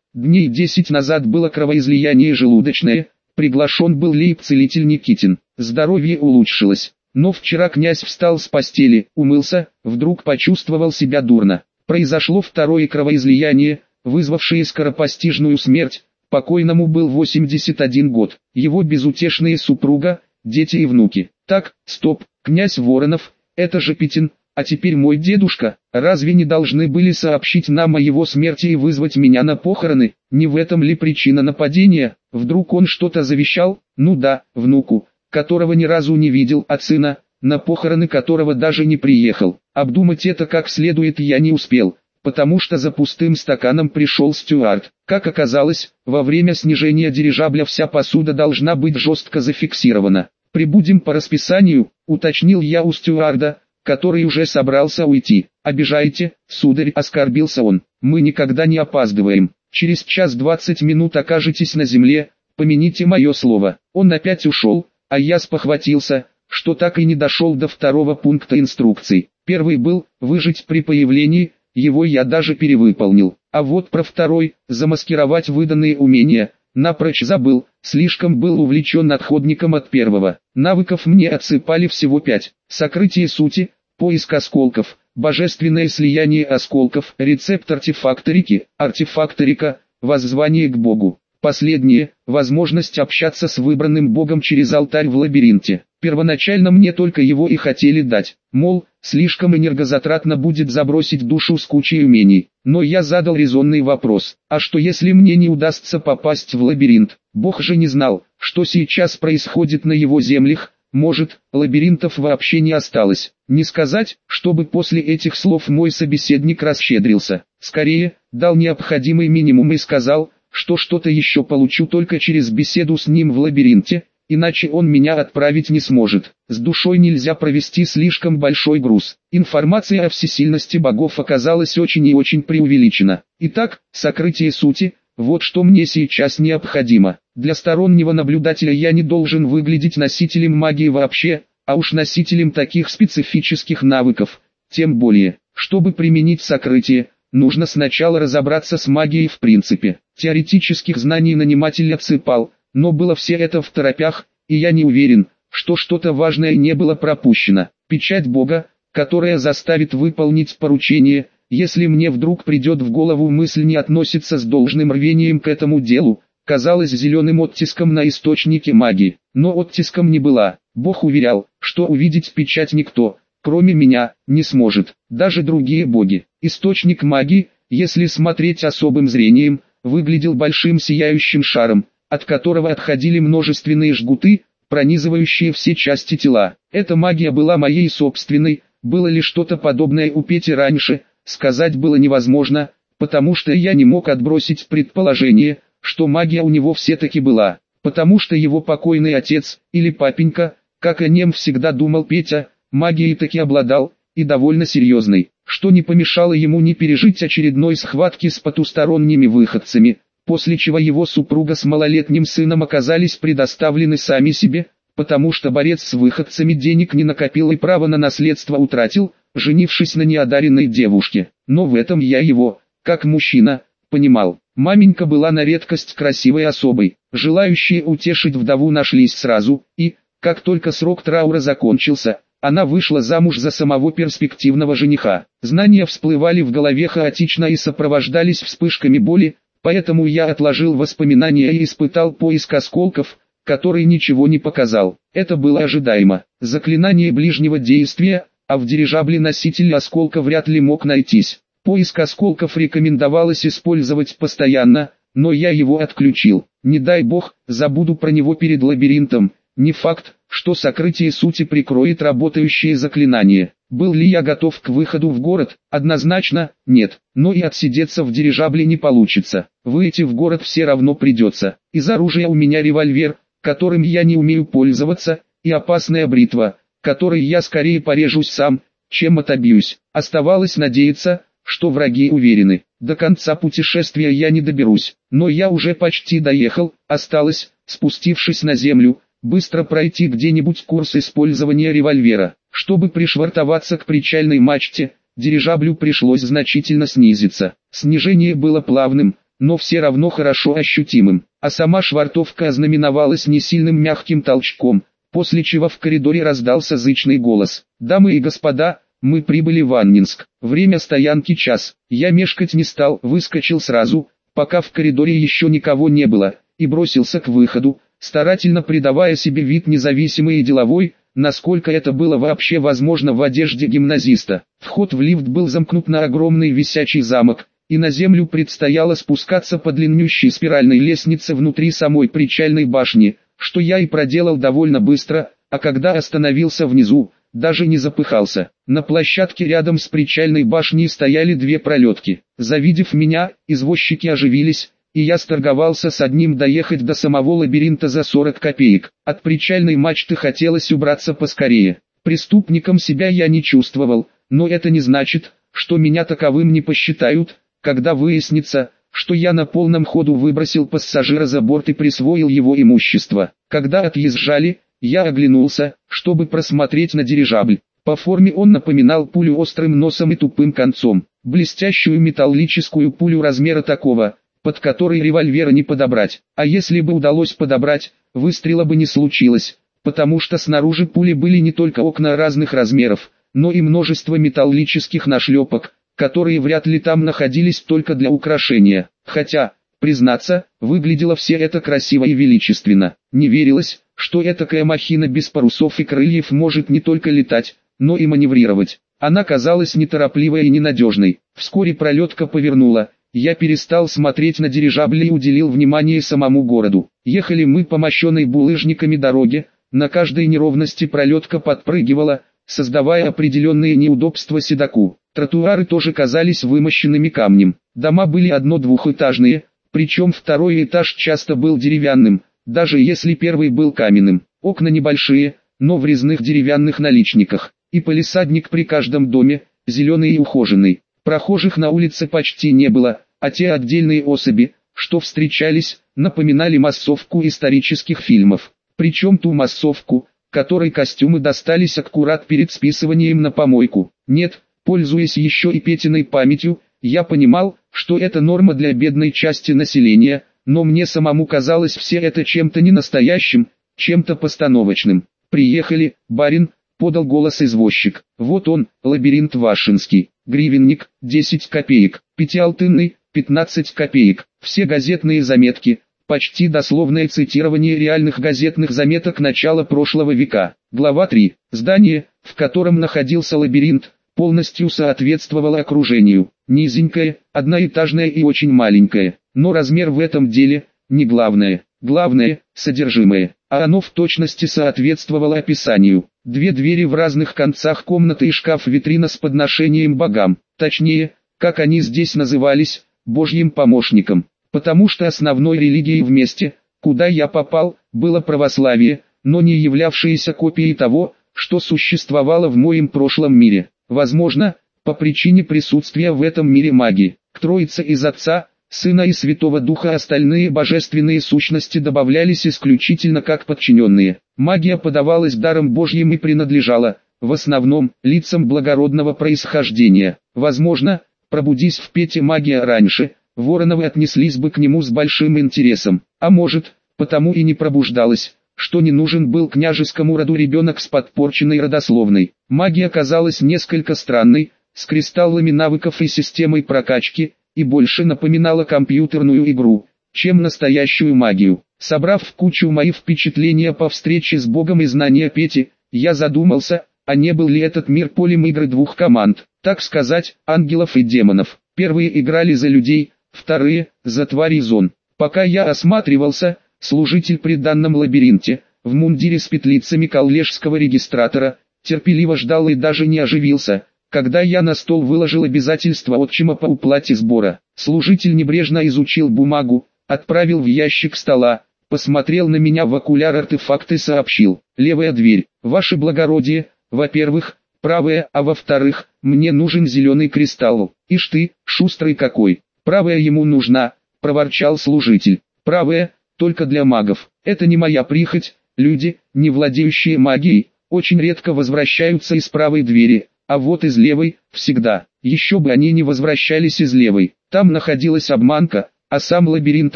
[SPEAKER 1] Дней 10 назад было кровоизлияние желудочное, приглашен был лейб-целитель Никитин. Здоровье улучшилось. Но вчера князь встал с постели, умылся, вдруг почувствовал себя дурно. Произошло второе кровоизлияние, вызвавшее скоропостижную смерть, покойному был 81 год, его безутешные супруга, дети и внуки. Так, стоп, князь Воронов, это же Петин, а теперь мой дедушка, разве не должны были сообщить нам о его смерти и вызвать меня на похороны? Не в этом ли причина нападения? Вдруг он что-то завещал? Ну да, внуку, которого ни разу не видел, а сына, на похороны которого даже не приехал. Обдумать это как следует я не успел потому что за пустым стаканом пришел Стюарт. Как оказалось, во время снижения дирижабля вся посуда должна быть жестко зафиксирована. «Прибудем по расписанию», — уточнил я у стюарда, который уже собрался уйти. «Обижаете, сударь», — оскорбился он, — «мы никогда не опаздываем. Через час двадцать минут окажетесь на земле, помяните мое слово». Он опять ушел, а я спохватился, что так и не дошел до второго пункта инструкций. Первый был «выжить при появлении», его я даже перевыполнил. А вот про второй, замаскировать выданные умения, напрочь забыл, слишком был увлечен отходником от первого. Навыков мне отсыпали всего пять. Сокрытие сути, поиск осколков, божественное слияние осколков, рецепт артефакторики, артефакторика, воззвание к Богу. Последнее – возможность общаться с выбранным Богом через алтарь в лабиринте. Первоначально мне только его и хотели дать, мол, слишком энергозатратно будет забросить душу с кучей умений. Но я задал резонный вопрос, а что если мне не удастся попасть в лабиринт? Бог же не знал, что сейчас происходит на его землях, может, лабиринтов вообще не осталось. Не сказать, чтобы после этих слов мой собеседник расщедрился. Скорее, дал необходимый минимум и сказал, что что-то еще получу только через беседу с ним в лабиринте, иначе он меня отправить не сможет. С душой нельзя провести слишком большой груз. Информация о всесильности богов оказалась очень и очень преувеличена. Итак, сокрытие сути – вот что мне сейчас необходимо. Для стороннего наблюдателя я не должен выглядеть носителем магии вообще, а уж носителем таких специфических навыков. Тем более, чтобы применить сокрытие, Нужно сначала разобраться с магией в принципе. Теоретических знаний наниматель отсыпал, но было все это в торопях, и я не уверен, что что-то важное не было пропущено. Печать Бога, которая заставит выполнить поручение, если мне вдруг придет в голову мысль не относиться с должным рвением к этому делу, казалась зеленым оттиском на источнике магии, но оттиском не была. Бог уверял, что увидеть печать никто, кроме меня, не сможет, даже другие боги. Источник магии, если смотреть особым зрением, выглядел большим сияющим шаром, от которого отходили множественные жгуты, пронизывающие все части тела. Эта магия была моей собственной, было ли что-то подобное у Пети раньше, сказать было невозможно, потому что я не мог отбросить предположение, что магия у него все-таки была, потому что его покойный отец, или папенька, как о нем всегда думал Петя, магией таки обладал, и довольно серьезной, что не помешало ему не пережить очередной схватки с потусторонними выходцами, после чего его супруга с малолетним сыном оказались предоставлены сами себе, потому что борец с выходцами денег не накопил и право на наследство утратил, женившись на неодаренной девушке. Но в этом я его, как мужчина, понимал. Маменька была на редкость красивой особой, желающие утешить вдову нашлись сразу, и, как только срок траура закончился, она вышла замуж за самого перспективного жениха. Знания всплывали в голове хаотично и сопровождались вспышками боли, поэтому я отложил воспоминания и испытал поиск осколков, который ничего не показал. Это было ожидаемо. Заклинание ближнего действия, а в дирижабле носитель осколка вряд ли мог найтись. Поиск осколков рекомендовалось использовать постоянно, но я его отключил. Не дай бог, забуду про него перед лабиринтом. Не факт, что сокрытие сути прикроет работающее заклинание. Был ли я готов к выходу в город? Однозначно, нет. Но и отсидеться в дирижабле не получится. Выйти в город все равно придется. Из оружия у меня револьвер, которым я не умею пользоваться, и опасная бритва, которой я скорее порежусь сам, чем отобьюсь. Оставалось надеяться, что враги уверены, до конца путешествия я не доберусь, но я уже почти доехал, осталось, спустившись на землю, быстро пройти где-нибудь курс использования револьвера. Чтобы пришвартоваться к причальной мачте, дирижаблю пришлось значительно снизиться. Снижение было плавным, но все равно хорошо ощутимым, а сама швартовка ознаменовалась не сильным мягким толчком, после чего в коридоре раздался зычный голос. «Дамы и господа, мы прибыли в Аннинск. Время стоянки час. Я мешкать не стал, выскочил сразу, пока в коридоре еще никого не было, и бросился к выходу, старательно придавая себе вид независимый и деловой, насколько это было вообще возможно в одежде гимназиста. Вход в лифт был замкнут на огромный висячий замок, и на землю предстояло спускаться по длиннющей спиральной лестнице внутри самой причальной башни, что я и проделал довольно быстро, а когда остановился внизу, даже не запыхался. На площадке рядом с причальной башней стояли две пролетки. Завидев меня, извозчики оживились, и я сторговался с одним доехать до самого лабиринта за 40 копеек. От причальной мачты хотелось убраться поскорее. Преступником себя я не чувствовал, но это не значит, что меня таковым не посчитают, когда выяснится, что я на полном ходу выбросил пассажира за борт и присвоил его имущество. Когда отъезжали, я оглянулся, чтобы просмотреть на дирижабль. По форме он напоминал пулю острым носом и тупым концом. Блестящую металлическую пулю размера такого, под которой револьвера не подобрать. А если бы удалось подобрать, выстрела бы не случилось, потому что снаружи пули были не только окна разных размеров, но и множество металлических нашлепок, которые вряд ли там находились только для украшения. Хотя, признаться, выглядело все это красиво и величественно. Не верилось, что этакая махина без парусов и крыльев может не только летать, но и маневрировать. Она казалась неторопливой и ненадежной. Вскоре пролетка повернула, я перестал смотреть на дирижабль и уделил внимание самому городу. Ехали мы по мощенной булыжниками дороге, на каждой неровности пролетка подпрыгивала, создавая определенные неудобства седаку. Тротуары тоже казались вымощенными камнем. Дома были одно-двухэтажные, причем второй этаж часто был деревянным, даже если первый был каменным. Окна небольшие, но в резных деревянных наличниках. И полисадник при каждом доме, зеленый и ухоженный. Прохожих на улице почти не было, а те отдельные особи, что встречались, напоминали массовку исторических фильмов. Причем ту массовку, которой костюмы достались аккурат перед списыванием на помойку. Нет, пользуясь еще и Петиной памятью, я понимал, что это норма для бедной части населения, но мне самому казалось все это чем-то ненастоящим, чем-то постановочным. «Приехали, барин», — подал голос извозчик. «Вот он, лабиринт Вашинский, гривенник, 10 копеек, пятиалтынный, 15 копеек, все газетные заметки, почти дословное цитирование реальных газетных заметок начала прошлого века. Глава 3. Здание, в котором находился лабиринт, полностью соответствовало окружению. Низенькое, одноэтажное и очень маленькое. Но размер в этом деле не главное. Главное – содержимое. А оно в точности соответствовало описанию. Две двери в разных концах комнаты и шкаф-витрина с подношением богам. Точнее, как они здесь назывались, божьим помощником. Потому что основной религией в месте, куда я попал, было православие, но не являвшееся копией того, что существовало в моем прошлом мире. Возможно, по причине присутствия в этом мире магии. К Троице из Отца, Сына и Святого Духа остальные божественные сущности добавлялись исключительно как подчиненные. Магия подавалась даром Божьим и принадлежала, в основном, лицам благородного происхождения. Возможно, пробудись в Пете магия раньше, Вороновы отнеслись бы к нему с большим интересом, а может, потому и не пробуждалась, что не нужен был княжескому роду ребенок с подпорченной родословной. Магия казалась несколько странной, с кристаллами навыков и системой прокачки, и больше напоминала компьютерную игру, чем настоящую магию. Собрав в кучу мои впечатления по встрече с Богом и знания Пети, я задумался, а не был ли этот мир полем игры двух команд, так сказать, ангелов и демонов. Первые играли за людей, вторые – за твари зон. Пока я осматривался, служитель при данном лабиринте, в мундире с петлицами коллежского регистратора, терпеливо ждал и даже не оживился, когда я на стол выложил обязательства отчима по уплате сбора, служитель небрежно изучил бумагу, отправил в ящик стола, посмотрел на меня в окуляр артефакт и сообщил. Левая дверь, ваше благородие, во-первых, правая, а во-вторых, мне нужен зеленый кристалл. Ишь ты, шустрый какой, правая ему нужна, проворчал служитель. Правая, только для магов. Это не моя прихоть, люди, не владеющие магией, очень редко возвращаются из правой двери, а вот из левой, всегда. Еще бы они не возвращались из левой. Там находилась обманка, а сам лабиринт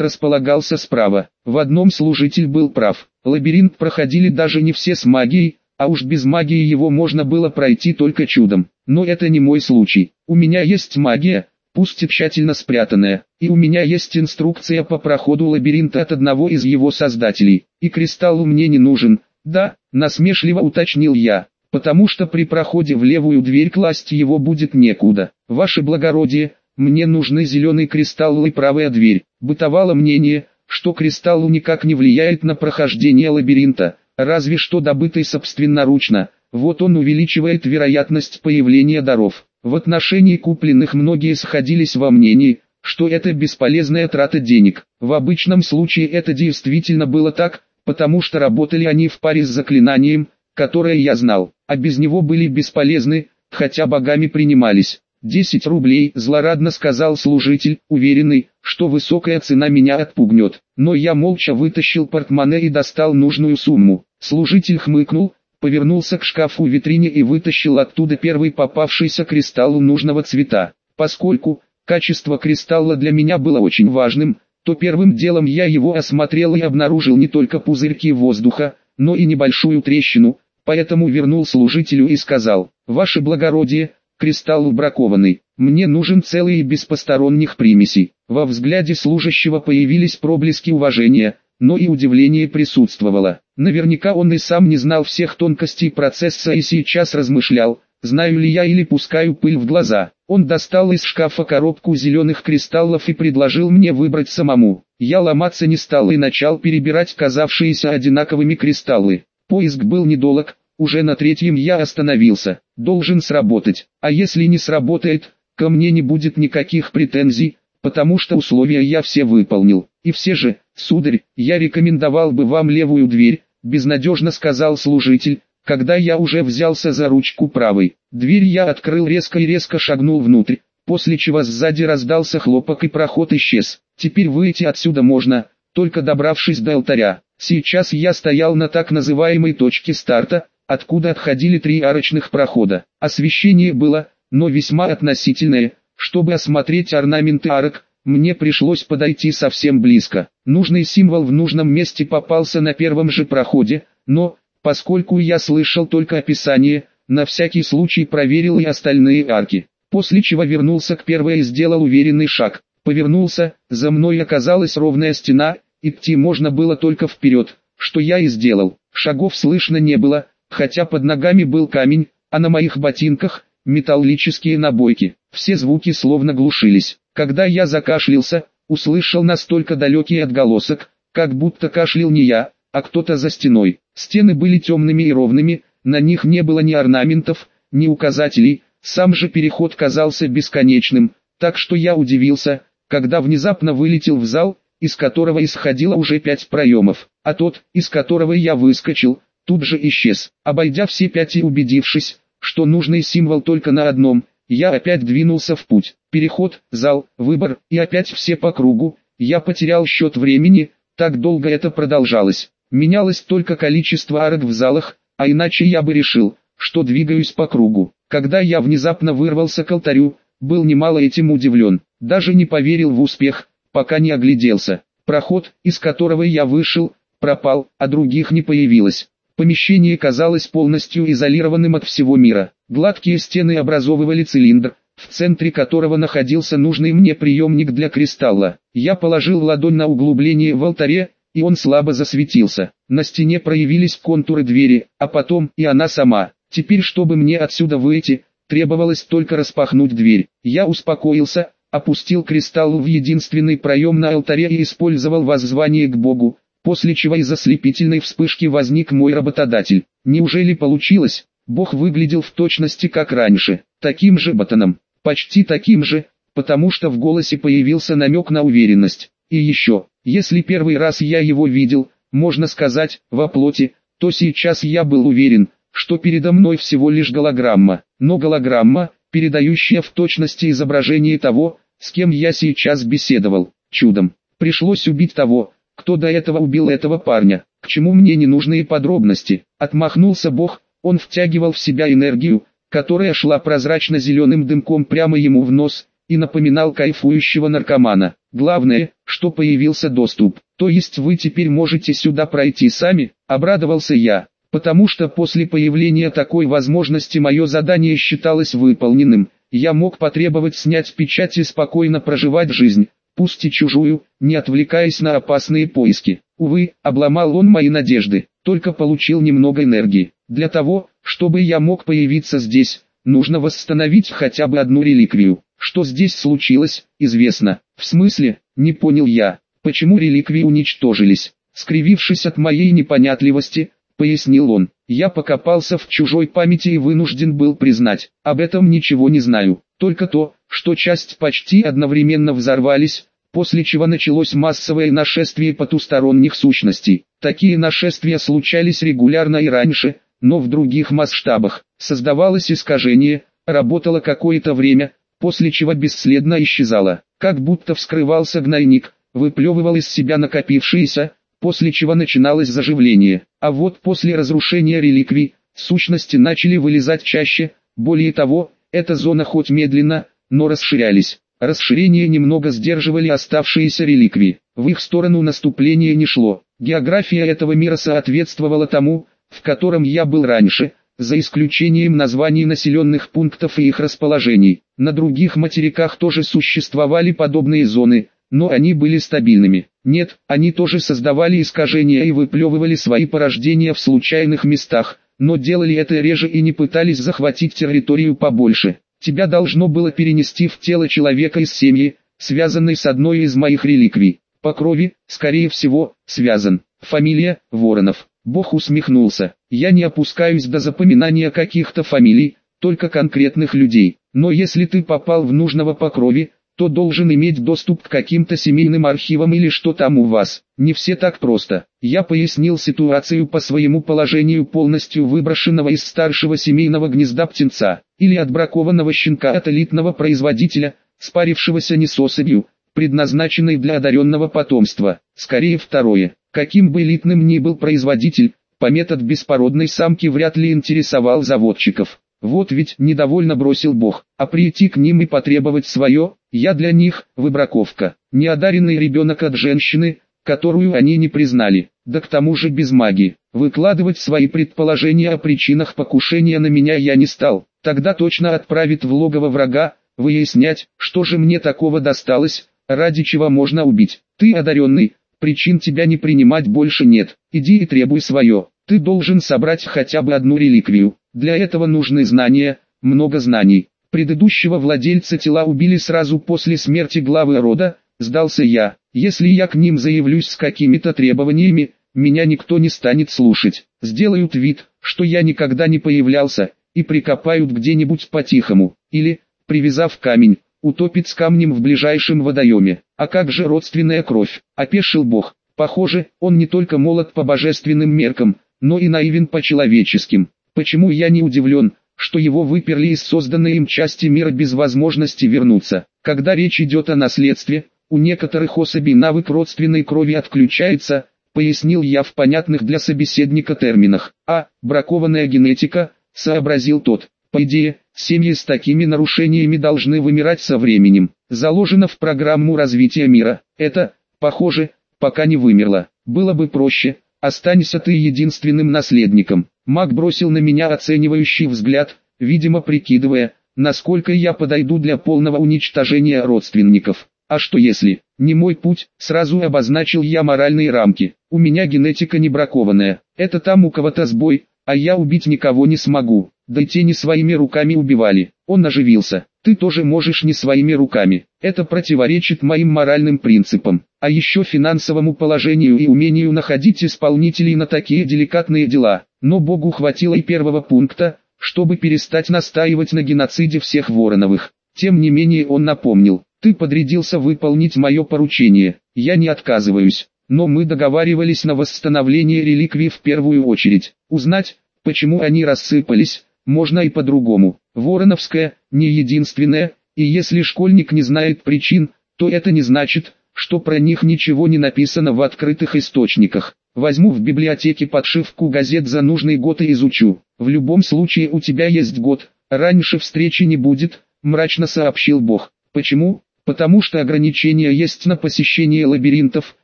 [SPEAKER 1] располагался справа. В одном служитель был прав. Лабиринт проходили даже не все с магией, а уж без магии его можно было пройти только чудом. Но это не мой случай. У меня есть магия, пусть и тщательно спрятанная, и у меня есть инструкция по проходу лабиринта от одного из его создателей, и кристалл мне не нужен, да, насмешливо уточнил я, потому что при проходе в левую дверь класть его будет некуда. Ваше благородие, мне нужны зеленый кристалл и правая дверь. Бытовало мнение, что кристалл никак не влияет на прохождение лабиринта, разве что добытый собственноручно, вот он увеличивает вероятность появления даров. В отношении купленных многие сходились во мнении, что это бесполезная трата денег. В обычном случае это действительно было так, потому что работали они в паре с заклинанием, которое я знал, а без него были бесполезны, хотя богами принимались. «Десять рублей», — злорадно сказал служитель, уверенный, что высокая цена меня отпугнет. Но я молча вытащил портмоне и достал нужную сумму. Служитель хмыкнул, повернулся к шкафу витрине и вытащил оттуда первый попавшийся кристалл нужного цвета. Поскольку качество кристалла для меня было очень важным, то первым делом я его осмотрел и обнаружил не только пузырьки воздуха, но и небольшую трещину, поэтому вернул служителю и сказал, «Ваше благородие, кристалл бракованный, мне нужен целый и без посторонних примесей». Во взгляде служащего появились проблески уважения, но и удивление присутствовало. Наверняка он и сам не знал всех тонкостей процесса и сейчас размышлял, знаю ли я или пускаю пыль в глаза. Он достал из шкафа коробку зеленых кристаллов и предложил мне выбрать самому. Я ломаться не стал и начал перебирать казавшиеся одинаковыми кристаллы. Поиск был недолг, уже на третьем я остановился. Должен сработать, а если не сработает, ко мне не будет никаких претензий, потому что условия я все выполнил. И все же, сударь, я рекомендовал бы вам левую дверь, безнадежно сказал служитель, когда я уже взялся за ручку правой. Дверь я открыл резко и резко шагнул внутрь, после чего сзади раздался хлопок и проход исчез. Теперь выйти отсюда можно, только добравшись до алтаря. Сейчас я стоял на так называемой точке старта, откуда отходили три арочных прохода. Освещение было, но весьма относительное, чтобы осмотреть орнаменты арок, мне пришлось подойти совсем близко. Нужный символ в нужном месте попался на первом же проходе, но, поскольку я слышал только описание, на всякий случай проверил и остальные арки. После чего вернулся к первой и сделал уверенный шаг. Повернулся, за мной оказалась ровная стена, идти можно было только вперед, что я и сделал. Шагов слышно не было, хотя под ногами был камень, а на моих ботинках – металлические набойки. Все звуки словно глушились. Когда я закашлялся, услышал настолько далекий отголосок, как будто кашлял не я, а кто-то за стеной. Стены были темными и ровными, на них не было ни орнаментов, ни указателей, сам же переход казался бесконечным, так что я удивился, когда внезапно вылетел в зал, из которого исходило уже пять проемов, а тот, из которого я выскочил, тут же исчез. Обойдя все пять и убедившись, что нужный символ только на одном, я опять двинулся в путь. Переход, зал, выбор и опять все по кругу. Я потерял счет времени, так долго это продолжалось. Менялось только количество арок в залах, а иначе я бы решил, что двигаюсь по кругу. Когда я внезапно вырвался к алтарю, был немало этим удивлен. Даже не поверил в успех, пока не огляделся. Проход, из которого я вышел, пропал, а других не появилось. Помещение казалось полностью изолированным от всего мира. Гладкие стены образовывали цилиндр, в центре которого находился нужный мне приемник для кристалла. Я положил ладонь на углубление в алтаре, и он слабо засветился. На стене проявились контуры двери, а потом и она сама. Теперь, чтобы мне отсюда выйти, требовалось только распахнуть дверь. Я успокоился, опустил кристалл в единственный проем на алтаре и использовал воззвание к Богу, после чего из ослепительной вспышки возник мой работодатель. Неужели получилось? Бог выглядел в точности как раньше, таким же ботаном, почти таким же, потому что в голосе появился намек на уверенность. И еще, если первый раз я его видел, можно сказать, во плоти, то сейчас я был уверен, что передо мной всего лишь голограмма. Но голограмма, передающая в точности изображение того, с кем я сейчас беседовал. Чудом. Пришлось убить того, кто до этого убил этого парня. К чему мне ненужные подробности? Отмахнулся Бог, он втягивал в себя энергию, которая шла прозрачно-зеленым дымком прямо ему в нос, и напоминал кайфующего наркомана. Главное, что появился доступ. То есть вы теперь можете сюда пройти сами, обрадовался я, потому что после появления такой возможности мое задание считалось выполненным. Я мог потребовать снять печать и спокойно проживать жизнь, пусть и чужую, не отвлекаясь на опасные поиски. Увы, обломал он мои надежды, только получил немного энергии. Для того, чтобы я мог появиться здесь, нужно восстановить хотя бы одну реликвию. Что здесь случилось, известно. В смысле, не понял я, почему реликвии уничтожились. Скривившись от моей непонятливости, пояснил он. Я покопался в чужой памяти и вынужден был признать, об этом ничего не знаю. Только то, что часть почти одновременно взорвались, после чего началось массовое нашествие потусторонних сущностей. Такие нашествия случались регулярно и раньше, но в других масштабах. Создавалось искажение, работало какое-то время, после чего бесследно исчезало, как будто вскрывался гнойник, выплевывал из себя накопившееся, после чего начиналось заживление. А вот после разрушения реликвий, сущности начали вылезать чаще, более того, эта зона хоть медленно, но расширялись. Расширение немного сдерживали оставшиеся реликвии, в их сторону наступление не шло. География этого мира соответствовала тому, в котором я был раньше, за исключением названий населенных пунктов и их расположений. На других материках тоже существовали подобные зоны, но они были стабильными. Нет, они тоже создавали искажения и выплевывали свои порождения в случайных местах, но делали это реже и не пытались захватить территорию побольше. Тебя должно было перенести в тело человека из семьи, связанной с одной из моих реликвий. По крови, скорее всего, связан. Фамилия – Воронов. Бог усмехнулся. Я не опускаюсь до запоминания каких-то фамилий, только конкретных людей. Но если ты попал в нужного по крови, то должен иметь доступ к каким-то семейным архивам или что там у вас. Не все так просто. Я пояснил ситуацию по своему положению полностью выброшенного из старшего семейного гнезда птенца, или отбракованного щенка от элитного производителя, спарившегося не с особью, предназначенной для одаренного потомства. Скорее второе. Каким бы элитным ни был производитель, по метод беспородной самки вряд ли интересовал заводчиков. Вот ведь недовольно бросил Бог, а прийти к ним и потребовать свое, я для них, выбраковка, неодаренный ребенок от женщины, которую они не признали, да к тому же без магии. Выкладывать свои предположения о причинах покушения на меня я не стал, тогда точно отправит в логово врага, выяснять, что же мне такого досталось, ради чего можно убить. Ты одаренный, причин тебя не принимать больше нет, иди и требуй свое. Ты должен собрать хотя бы одну реликвию. Для этого нужны знания, много знаний. Предыдущего владельца тела убили сразу после смерти главы рода, сдался я. Если я к ним заявлюсь с какими-то требованиями, меня никто не станет слушать. Сделают вид, что я никогда не появлялся, и прикопают где-нибудь по-тихому, или, привязав камень, утопит с камнем в ближайшем водоеме. А как же родственная кровь? Опешил Бог. Похоже, он не только молод по божественным меркам, но и наивен по человеческим. Почему я не удивлен, что его выперли из созданной им части мира без возможности вернуться? Когда речь идет о наследстве, у некоторых особей навык родственной крови отключается, пояснил я в понятных для собеседника терминах. А, бракованная генетика, сообразил тот. По идее, семьи с такими нарушениями должны вымирать со временем. Заложено в программу развития мира. Это, похоже, пока не вымерло. Было бы проще, останься ты единственным наследником. Маг бросил на меня оценивающий взгляд, видимо прикидывая, насколько я подойду для полного уничтожения родственников. А что если, не мой путь, сразу обозначил я моральные рамки. У меня генетика не бракованная, это там у кого-то сбой, а я убить никого не смогу да и те не своими руками убивали. Он оживился. Ты тоже можешь не своими руками. Это противоречит моим моральным принципам, а еще финансовому положению и умению находить исполнителей на такие деликатные дела. Но Богу хватило и первого пункта, чтобы перестать настаивать на геноциде всех Вороновых. Тем не менее он напомнил, ты подрядился выполнить мое поручение, я не отказываюсь, но мы договаривались на восстановление реликвий в первую очередь, узнать, почему они рассыпались, можно и по-другому. Вороновская, не единственная, и если школьник не знает причин, то это не значит, что про них ничего не написано в открытых источниках. Возьму в библиотеке подшивку газет за нужный год и изучу. В любом случае у тебя есть год, раньше встречи не будет, мрачно сообщил Бог. Почему? Потому что ограничения есть на посещение лабиринтов,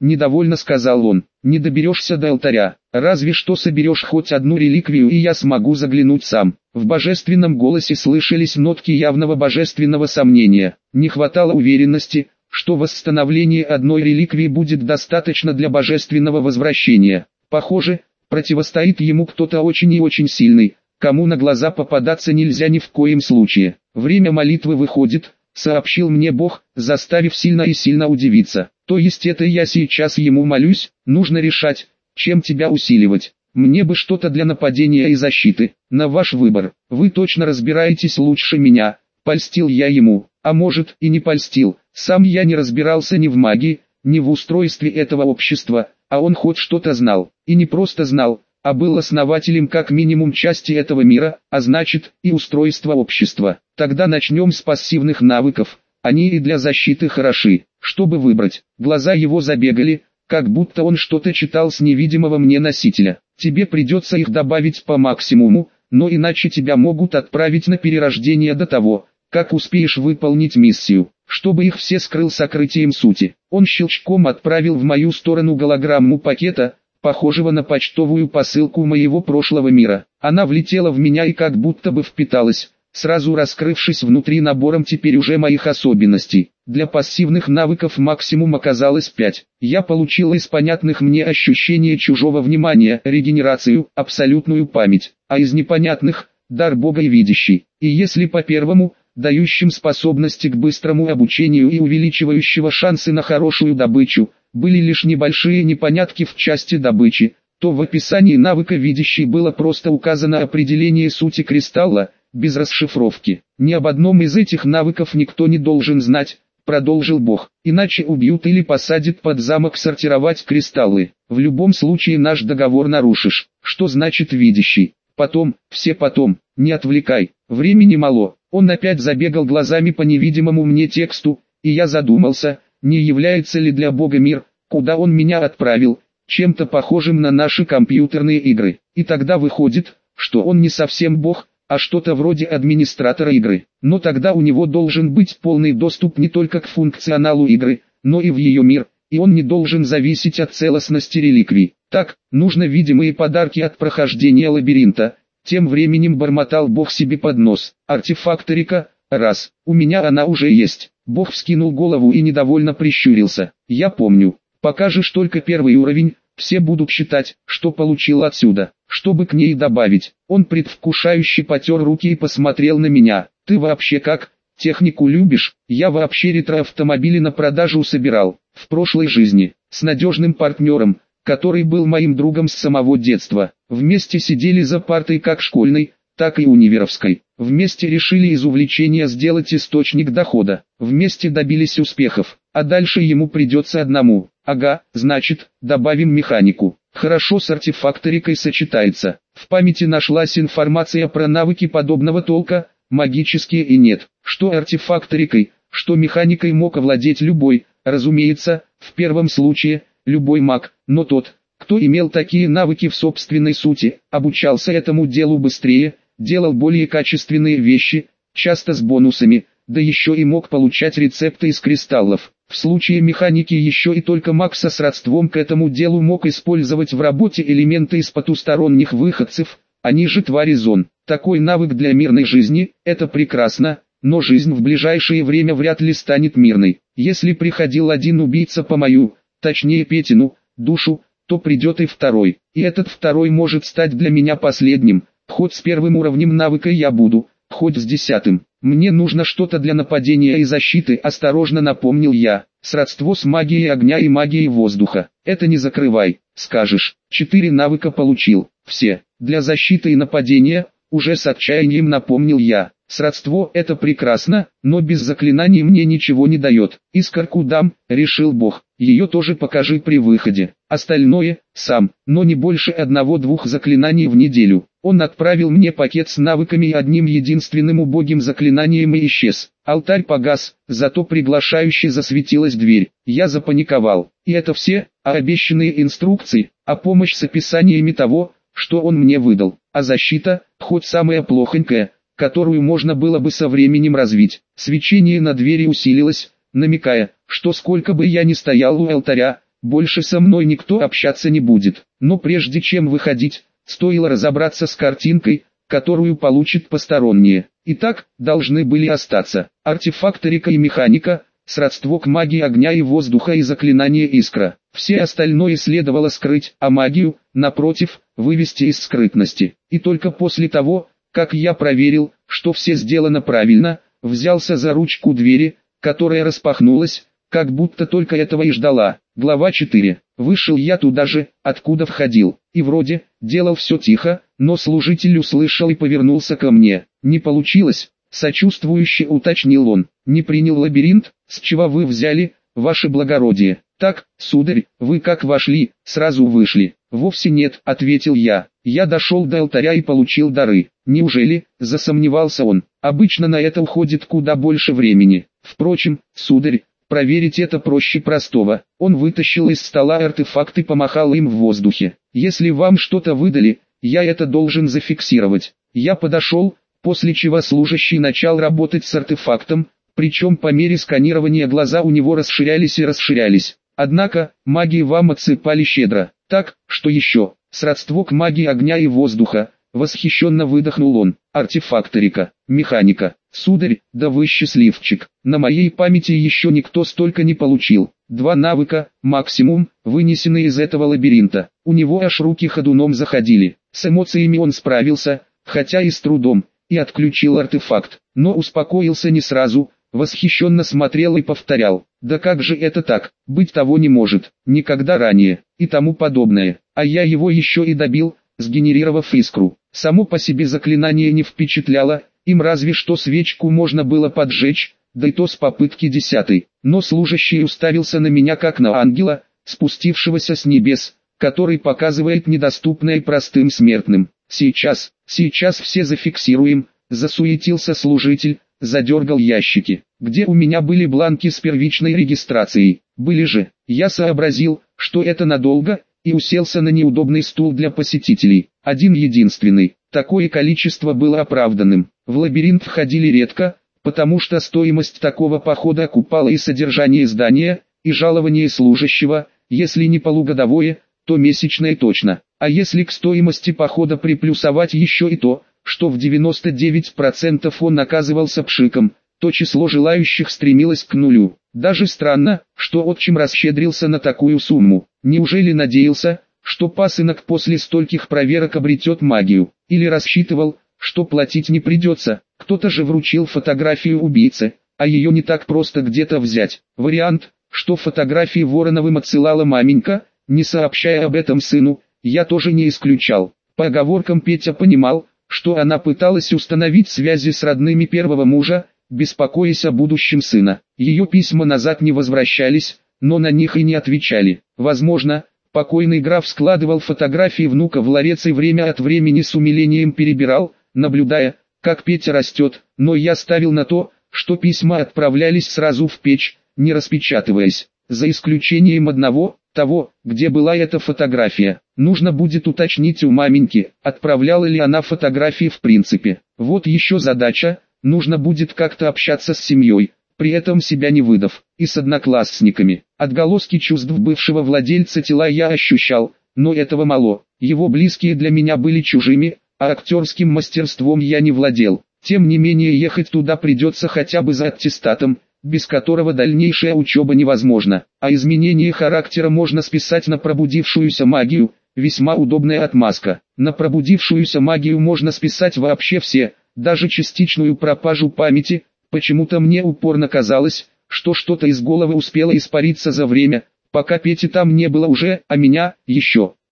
[SPEAKER 1] недовольно сказал он. Не доберешься до алтаря, разве что соберешь хоть одну реликвию и я смогу заглянуть сам. В божественном голосе слышались нотки явного божественного сомнения. Не хватало уверенности, что восстановление одной реликвии будет достаточно для божественного возвращения. Похоже, противостоит ему кто-то очень и очень сильный, кому на глаза попадаться нельзя ни в коем случае. Время молитвы выходит, сообщил мне Бог, заставив сильно и сильно удивиться. То есть это я сейчас ему молюсь, нужно решать, чем тебя усиливать. Мне бы что-то для нападения и защиты, на ваш выбор. Вы точно разбираетесь лучше меня, польстил я ему, а может и не польстил. Сам я не разбирался ни в магии, ни в устройстве этого общества, а он хоть что-то знал, и не просто знал, а был основателем как минимум части этого мира, а значит и устройства общества. Тогда начнем с пассивных навыков, они и для защиты хороши. Чтобы выбрать, глаза его забегали, как будто он что-то читал с невидимого мне носителя. Тебе придется их добавить по максимуму, но иначе тебя могут отправить на перерождение до того, как успеешь выполнить миссию чтобы их все скрыл сокрытием сути. Он щелчком отправил в мою сторону голограмму пакета, похожего на почтовую посылку моего прошлого мира. Она влетела в меня и как будто бы впиталась, сразу раскрывшись внутри набором теперь уже моих особенностей. Для пассивных навыков максимум оказалось 5. Я получил из понятных мне ощущения чужого внимания, регенерацию, абсолютную память, а из непонятных – дар Бога и видящий. И если по первому – дающим способности к быстрому обучению и увеличивающего шансы на хорошую добычу, были лишь небольшие непонятки в части добычи, то в описании навыка видящий было просто указано определение сути кристалла, без расшифровки. Ни об одном из этих навыков никто не должен знать, продолжил Бог, иначе убьют или посадят под замок сортировать кристаллы. В любом случае наш договор нарушишь. Что значит видящий? Потом, все потом, не отвлекай, времени мало. Он опять забегал глазами по невидимому мне тексту, и я задумался, не является ли для Бога мир, куда он меня отправил, чем-то похожим на наши компьютерные игры. И тогда выходит, что он не совсем Бог, а что-то вроде администратора игры. Но тогда у него должен быть полный доступ не только к функционалу игры, но и в ее мир, и он не должен зависеть от целостности реликвий. Так, нужно видимые подарки от прохождения лабиринта, тем временем бормотал Бог себе под нос. Артефакторика, раз, у меня она уже есть. Бог вскинул голову и недовольно прищурился. Я помню, покажешь только первый уровень, все будут считать, что получил отсюда. Чтобы к ней добавить, он предвкушающе потер руки и посмотрел на меня. Ты вообще как? Технику любишь? Я вообще ретроавтомобили на продажу собирал. В прошлой жизни, с надежным партнером, который был моим другом с самого детства. Вместе сидели за партой как школьной, так и универовской. Вместе решили из увлечения сделать источник дохода. Вместе добились успехов, а дальше ему придется одному. Ага, значит, добавим механику. Хорошо с артефакторикой сочетается. В памяти нашлась информация про навыки подобного толка, магические и нет. Что артефакторикой, что механикой мог овладеть любой, разумеется, в первом случае – любой маг, но тот, кто имел такие навыки в собственной сути, обучался этому делу быстрее, делал более качественные вещи, часто с бонусами, да еще и мог получать рецепты из кристаллов. В случае механики еще и только маг со сродством к этому делу мог использовать в работе элементы из потусторонних выходцев, они же твари зон. Такой навык для мирной жизни – это прекрасно, но жизнь в ближайшее время вряд ли станет мирной. Если приходил один убийца по мою, точнее Петину, душу, то придет и второй. И этот второй может стать для меня последним, хоть с первым уровнем навыка я буду, хоть с десятым. Мне нужно что-то для нападения и защиты, осторожно напомнил я. Сродство с магией огня и магией воздуха. Это не закрывай, скажешь. Четыре навыка получил, все. Для защиты и нападения, уже с отчаянием напомнил я. Сродство это прекрасно, но без заклинаний мне ничего не дает. Искорку дам, решил Бог. Ее тоже покажи при выходе. Остальное, сам, но не больше одного-двух заклинаний в неделю. Он отправил мне пакет с навыками и одним единственным убогим заклинанием и исчез. Алтарь погас, зато приглашающе засветилась дверь. Я запаниковал. И это все, а обещанные инструкции, а помощь с описаниями того, что он мне выдал. А защита, хоть самая плохонькая, которую можно было бы со временем развить. Свечение на двери усилилось, намекая, что сколько бы я ни стоял у алтаря, больше со мной никто общаться не будет. Но прежде чем выходить, стоило разобраться с картинкой, которую получит посторонние. Итак, должны были остаться артефакторика и механика, сродство к магии огня и воздуха и заклинание искра. Все остальное следовало скрыть, а магию, напротив, вывести из скрытности. И только после того, как я проверил, что все сделано правильно, взялся за ручку двери, которая распахнулась, как будто только этого и ждала. Глава 4. Вышел я туда же, откуда входил, и вроде, делал все тихо, но служитель услышал и повернулся ко мне. Не получилось, сочувствующе уточнил он. Не принял лабиринт, с чего вы взяли, ваше благородие. Так, сударь, вы как вошли, сразу вышли. Вовсе нет, ответил я. Я дошел до алтаря и получил дары. Неужели, засомневался он, обычно на это уходит куда больше времени. Впрочем, сударь, Проверить это проще простого. Он вытащил из стола артефакт и помахал им в воздухе. Если вам что-то выдали, я это должен зафиксировать. Я подошел, после чего служащий начал работать с артефактом, причем по мере сканирования глаза у него расширялись и расширялись. Однако, магии вам отсыпали щедро, так, что еще, сродство к магии огня и воздуха, восхищенно выдохнул он, артефакторика, механика, Сударь, да вы счастливчик, на моей памяти еще никто столько не получил. Два навыка, максимум, вынесены из этого лабиринта. У него аж руки ходуном заходили. С эмоциями он справился, хотя и с трудом, и отключил артефакт. Но успокоился не сразу, восхищенно смотрел и повторял. Да как же это так, быть того не может, никогда ранее, и тому подобное. А я его еще и добил, сгенерировав искру. Само по себе заклинание не впечатляло, им разве что свечку можно было поджечь, да и то с попытки десятой. Но служащий уставился на меня как на ангела, спустившегося с небес, который показывает недоступное простым смертным. Сейчас, сейчас все зафиксируем, засуетился служитель, задергал ящики. Где у меня были бланки с первичной регистрацией? Были же. Я сообразил, что это надолго, и уселся на неудобный стул для посетителей. Один единственный. Такое количество было оправданным. В лабиринт входили редко, потому что стоимость такого похода окупала и содержание здания, и жалование служащего, если не полугодовое, то месячное точно. А если к стоимости похода приплюсовать еще и то, что в 99% он оказывался пшиком, то число желающих стремилось к нулю. Даже странно, что отчим расщедрился на такую сумму. Неужели надеялся, что пасынок после стольких проверок обретет магию, или рассчитывал, что платить не придется, кто-то же вручил фотографию убийцы, а ее не так просто где-то взять. Вариант, что фотографии Вороновым отсылала маменька, не сообщая об этом сыну, я тоже не исключал. По оговоркам Петя понимал, что она пыталась установить связи с родными первого мужа, беспокоясь о будущем сына. Ее письма назад не возвращались, но на них и не отвечали. Возможно, покойный граф складывал фотографии внука в ларец и время от времени с умилением перебирал, наблюдая, как Петя растет, но я ставил на то, что письма отправлялись сразу в печь, не распечатываясь, за исключением одного, того, где была эта фотография. Нужно будет уточнить у маменьки, отправляла ли она фотографии в принципе. Вот еще задача, Нужно будет как-то общаться с семьей, при этом себя не выдав, и с одноклассниками. Отголоски чувств бывшего владельца тела я ощущал, но этого мало. Его близкие для меня были чужими, а актерским мастерством я не владел. Тем не менее ехать туда придется хотя бы за аттестатом, без которого дальнейшая учеба невозможна. А изменение характера можно списать на пробудившуюся магию, весьма удобная отмазка. На пробудившуюся магию можно списать вообще все, даже частичную пропажу памяти, почему-то мне упорно казалось, что что-то из головы успело испариться за время, пока Пети там не было уже, а меня, еще.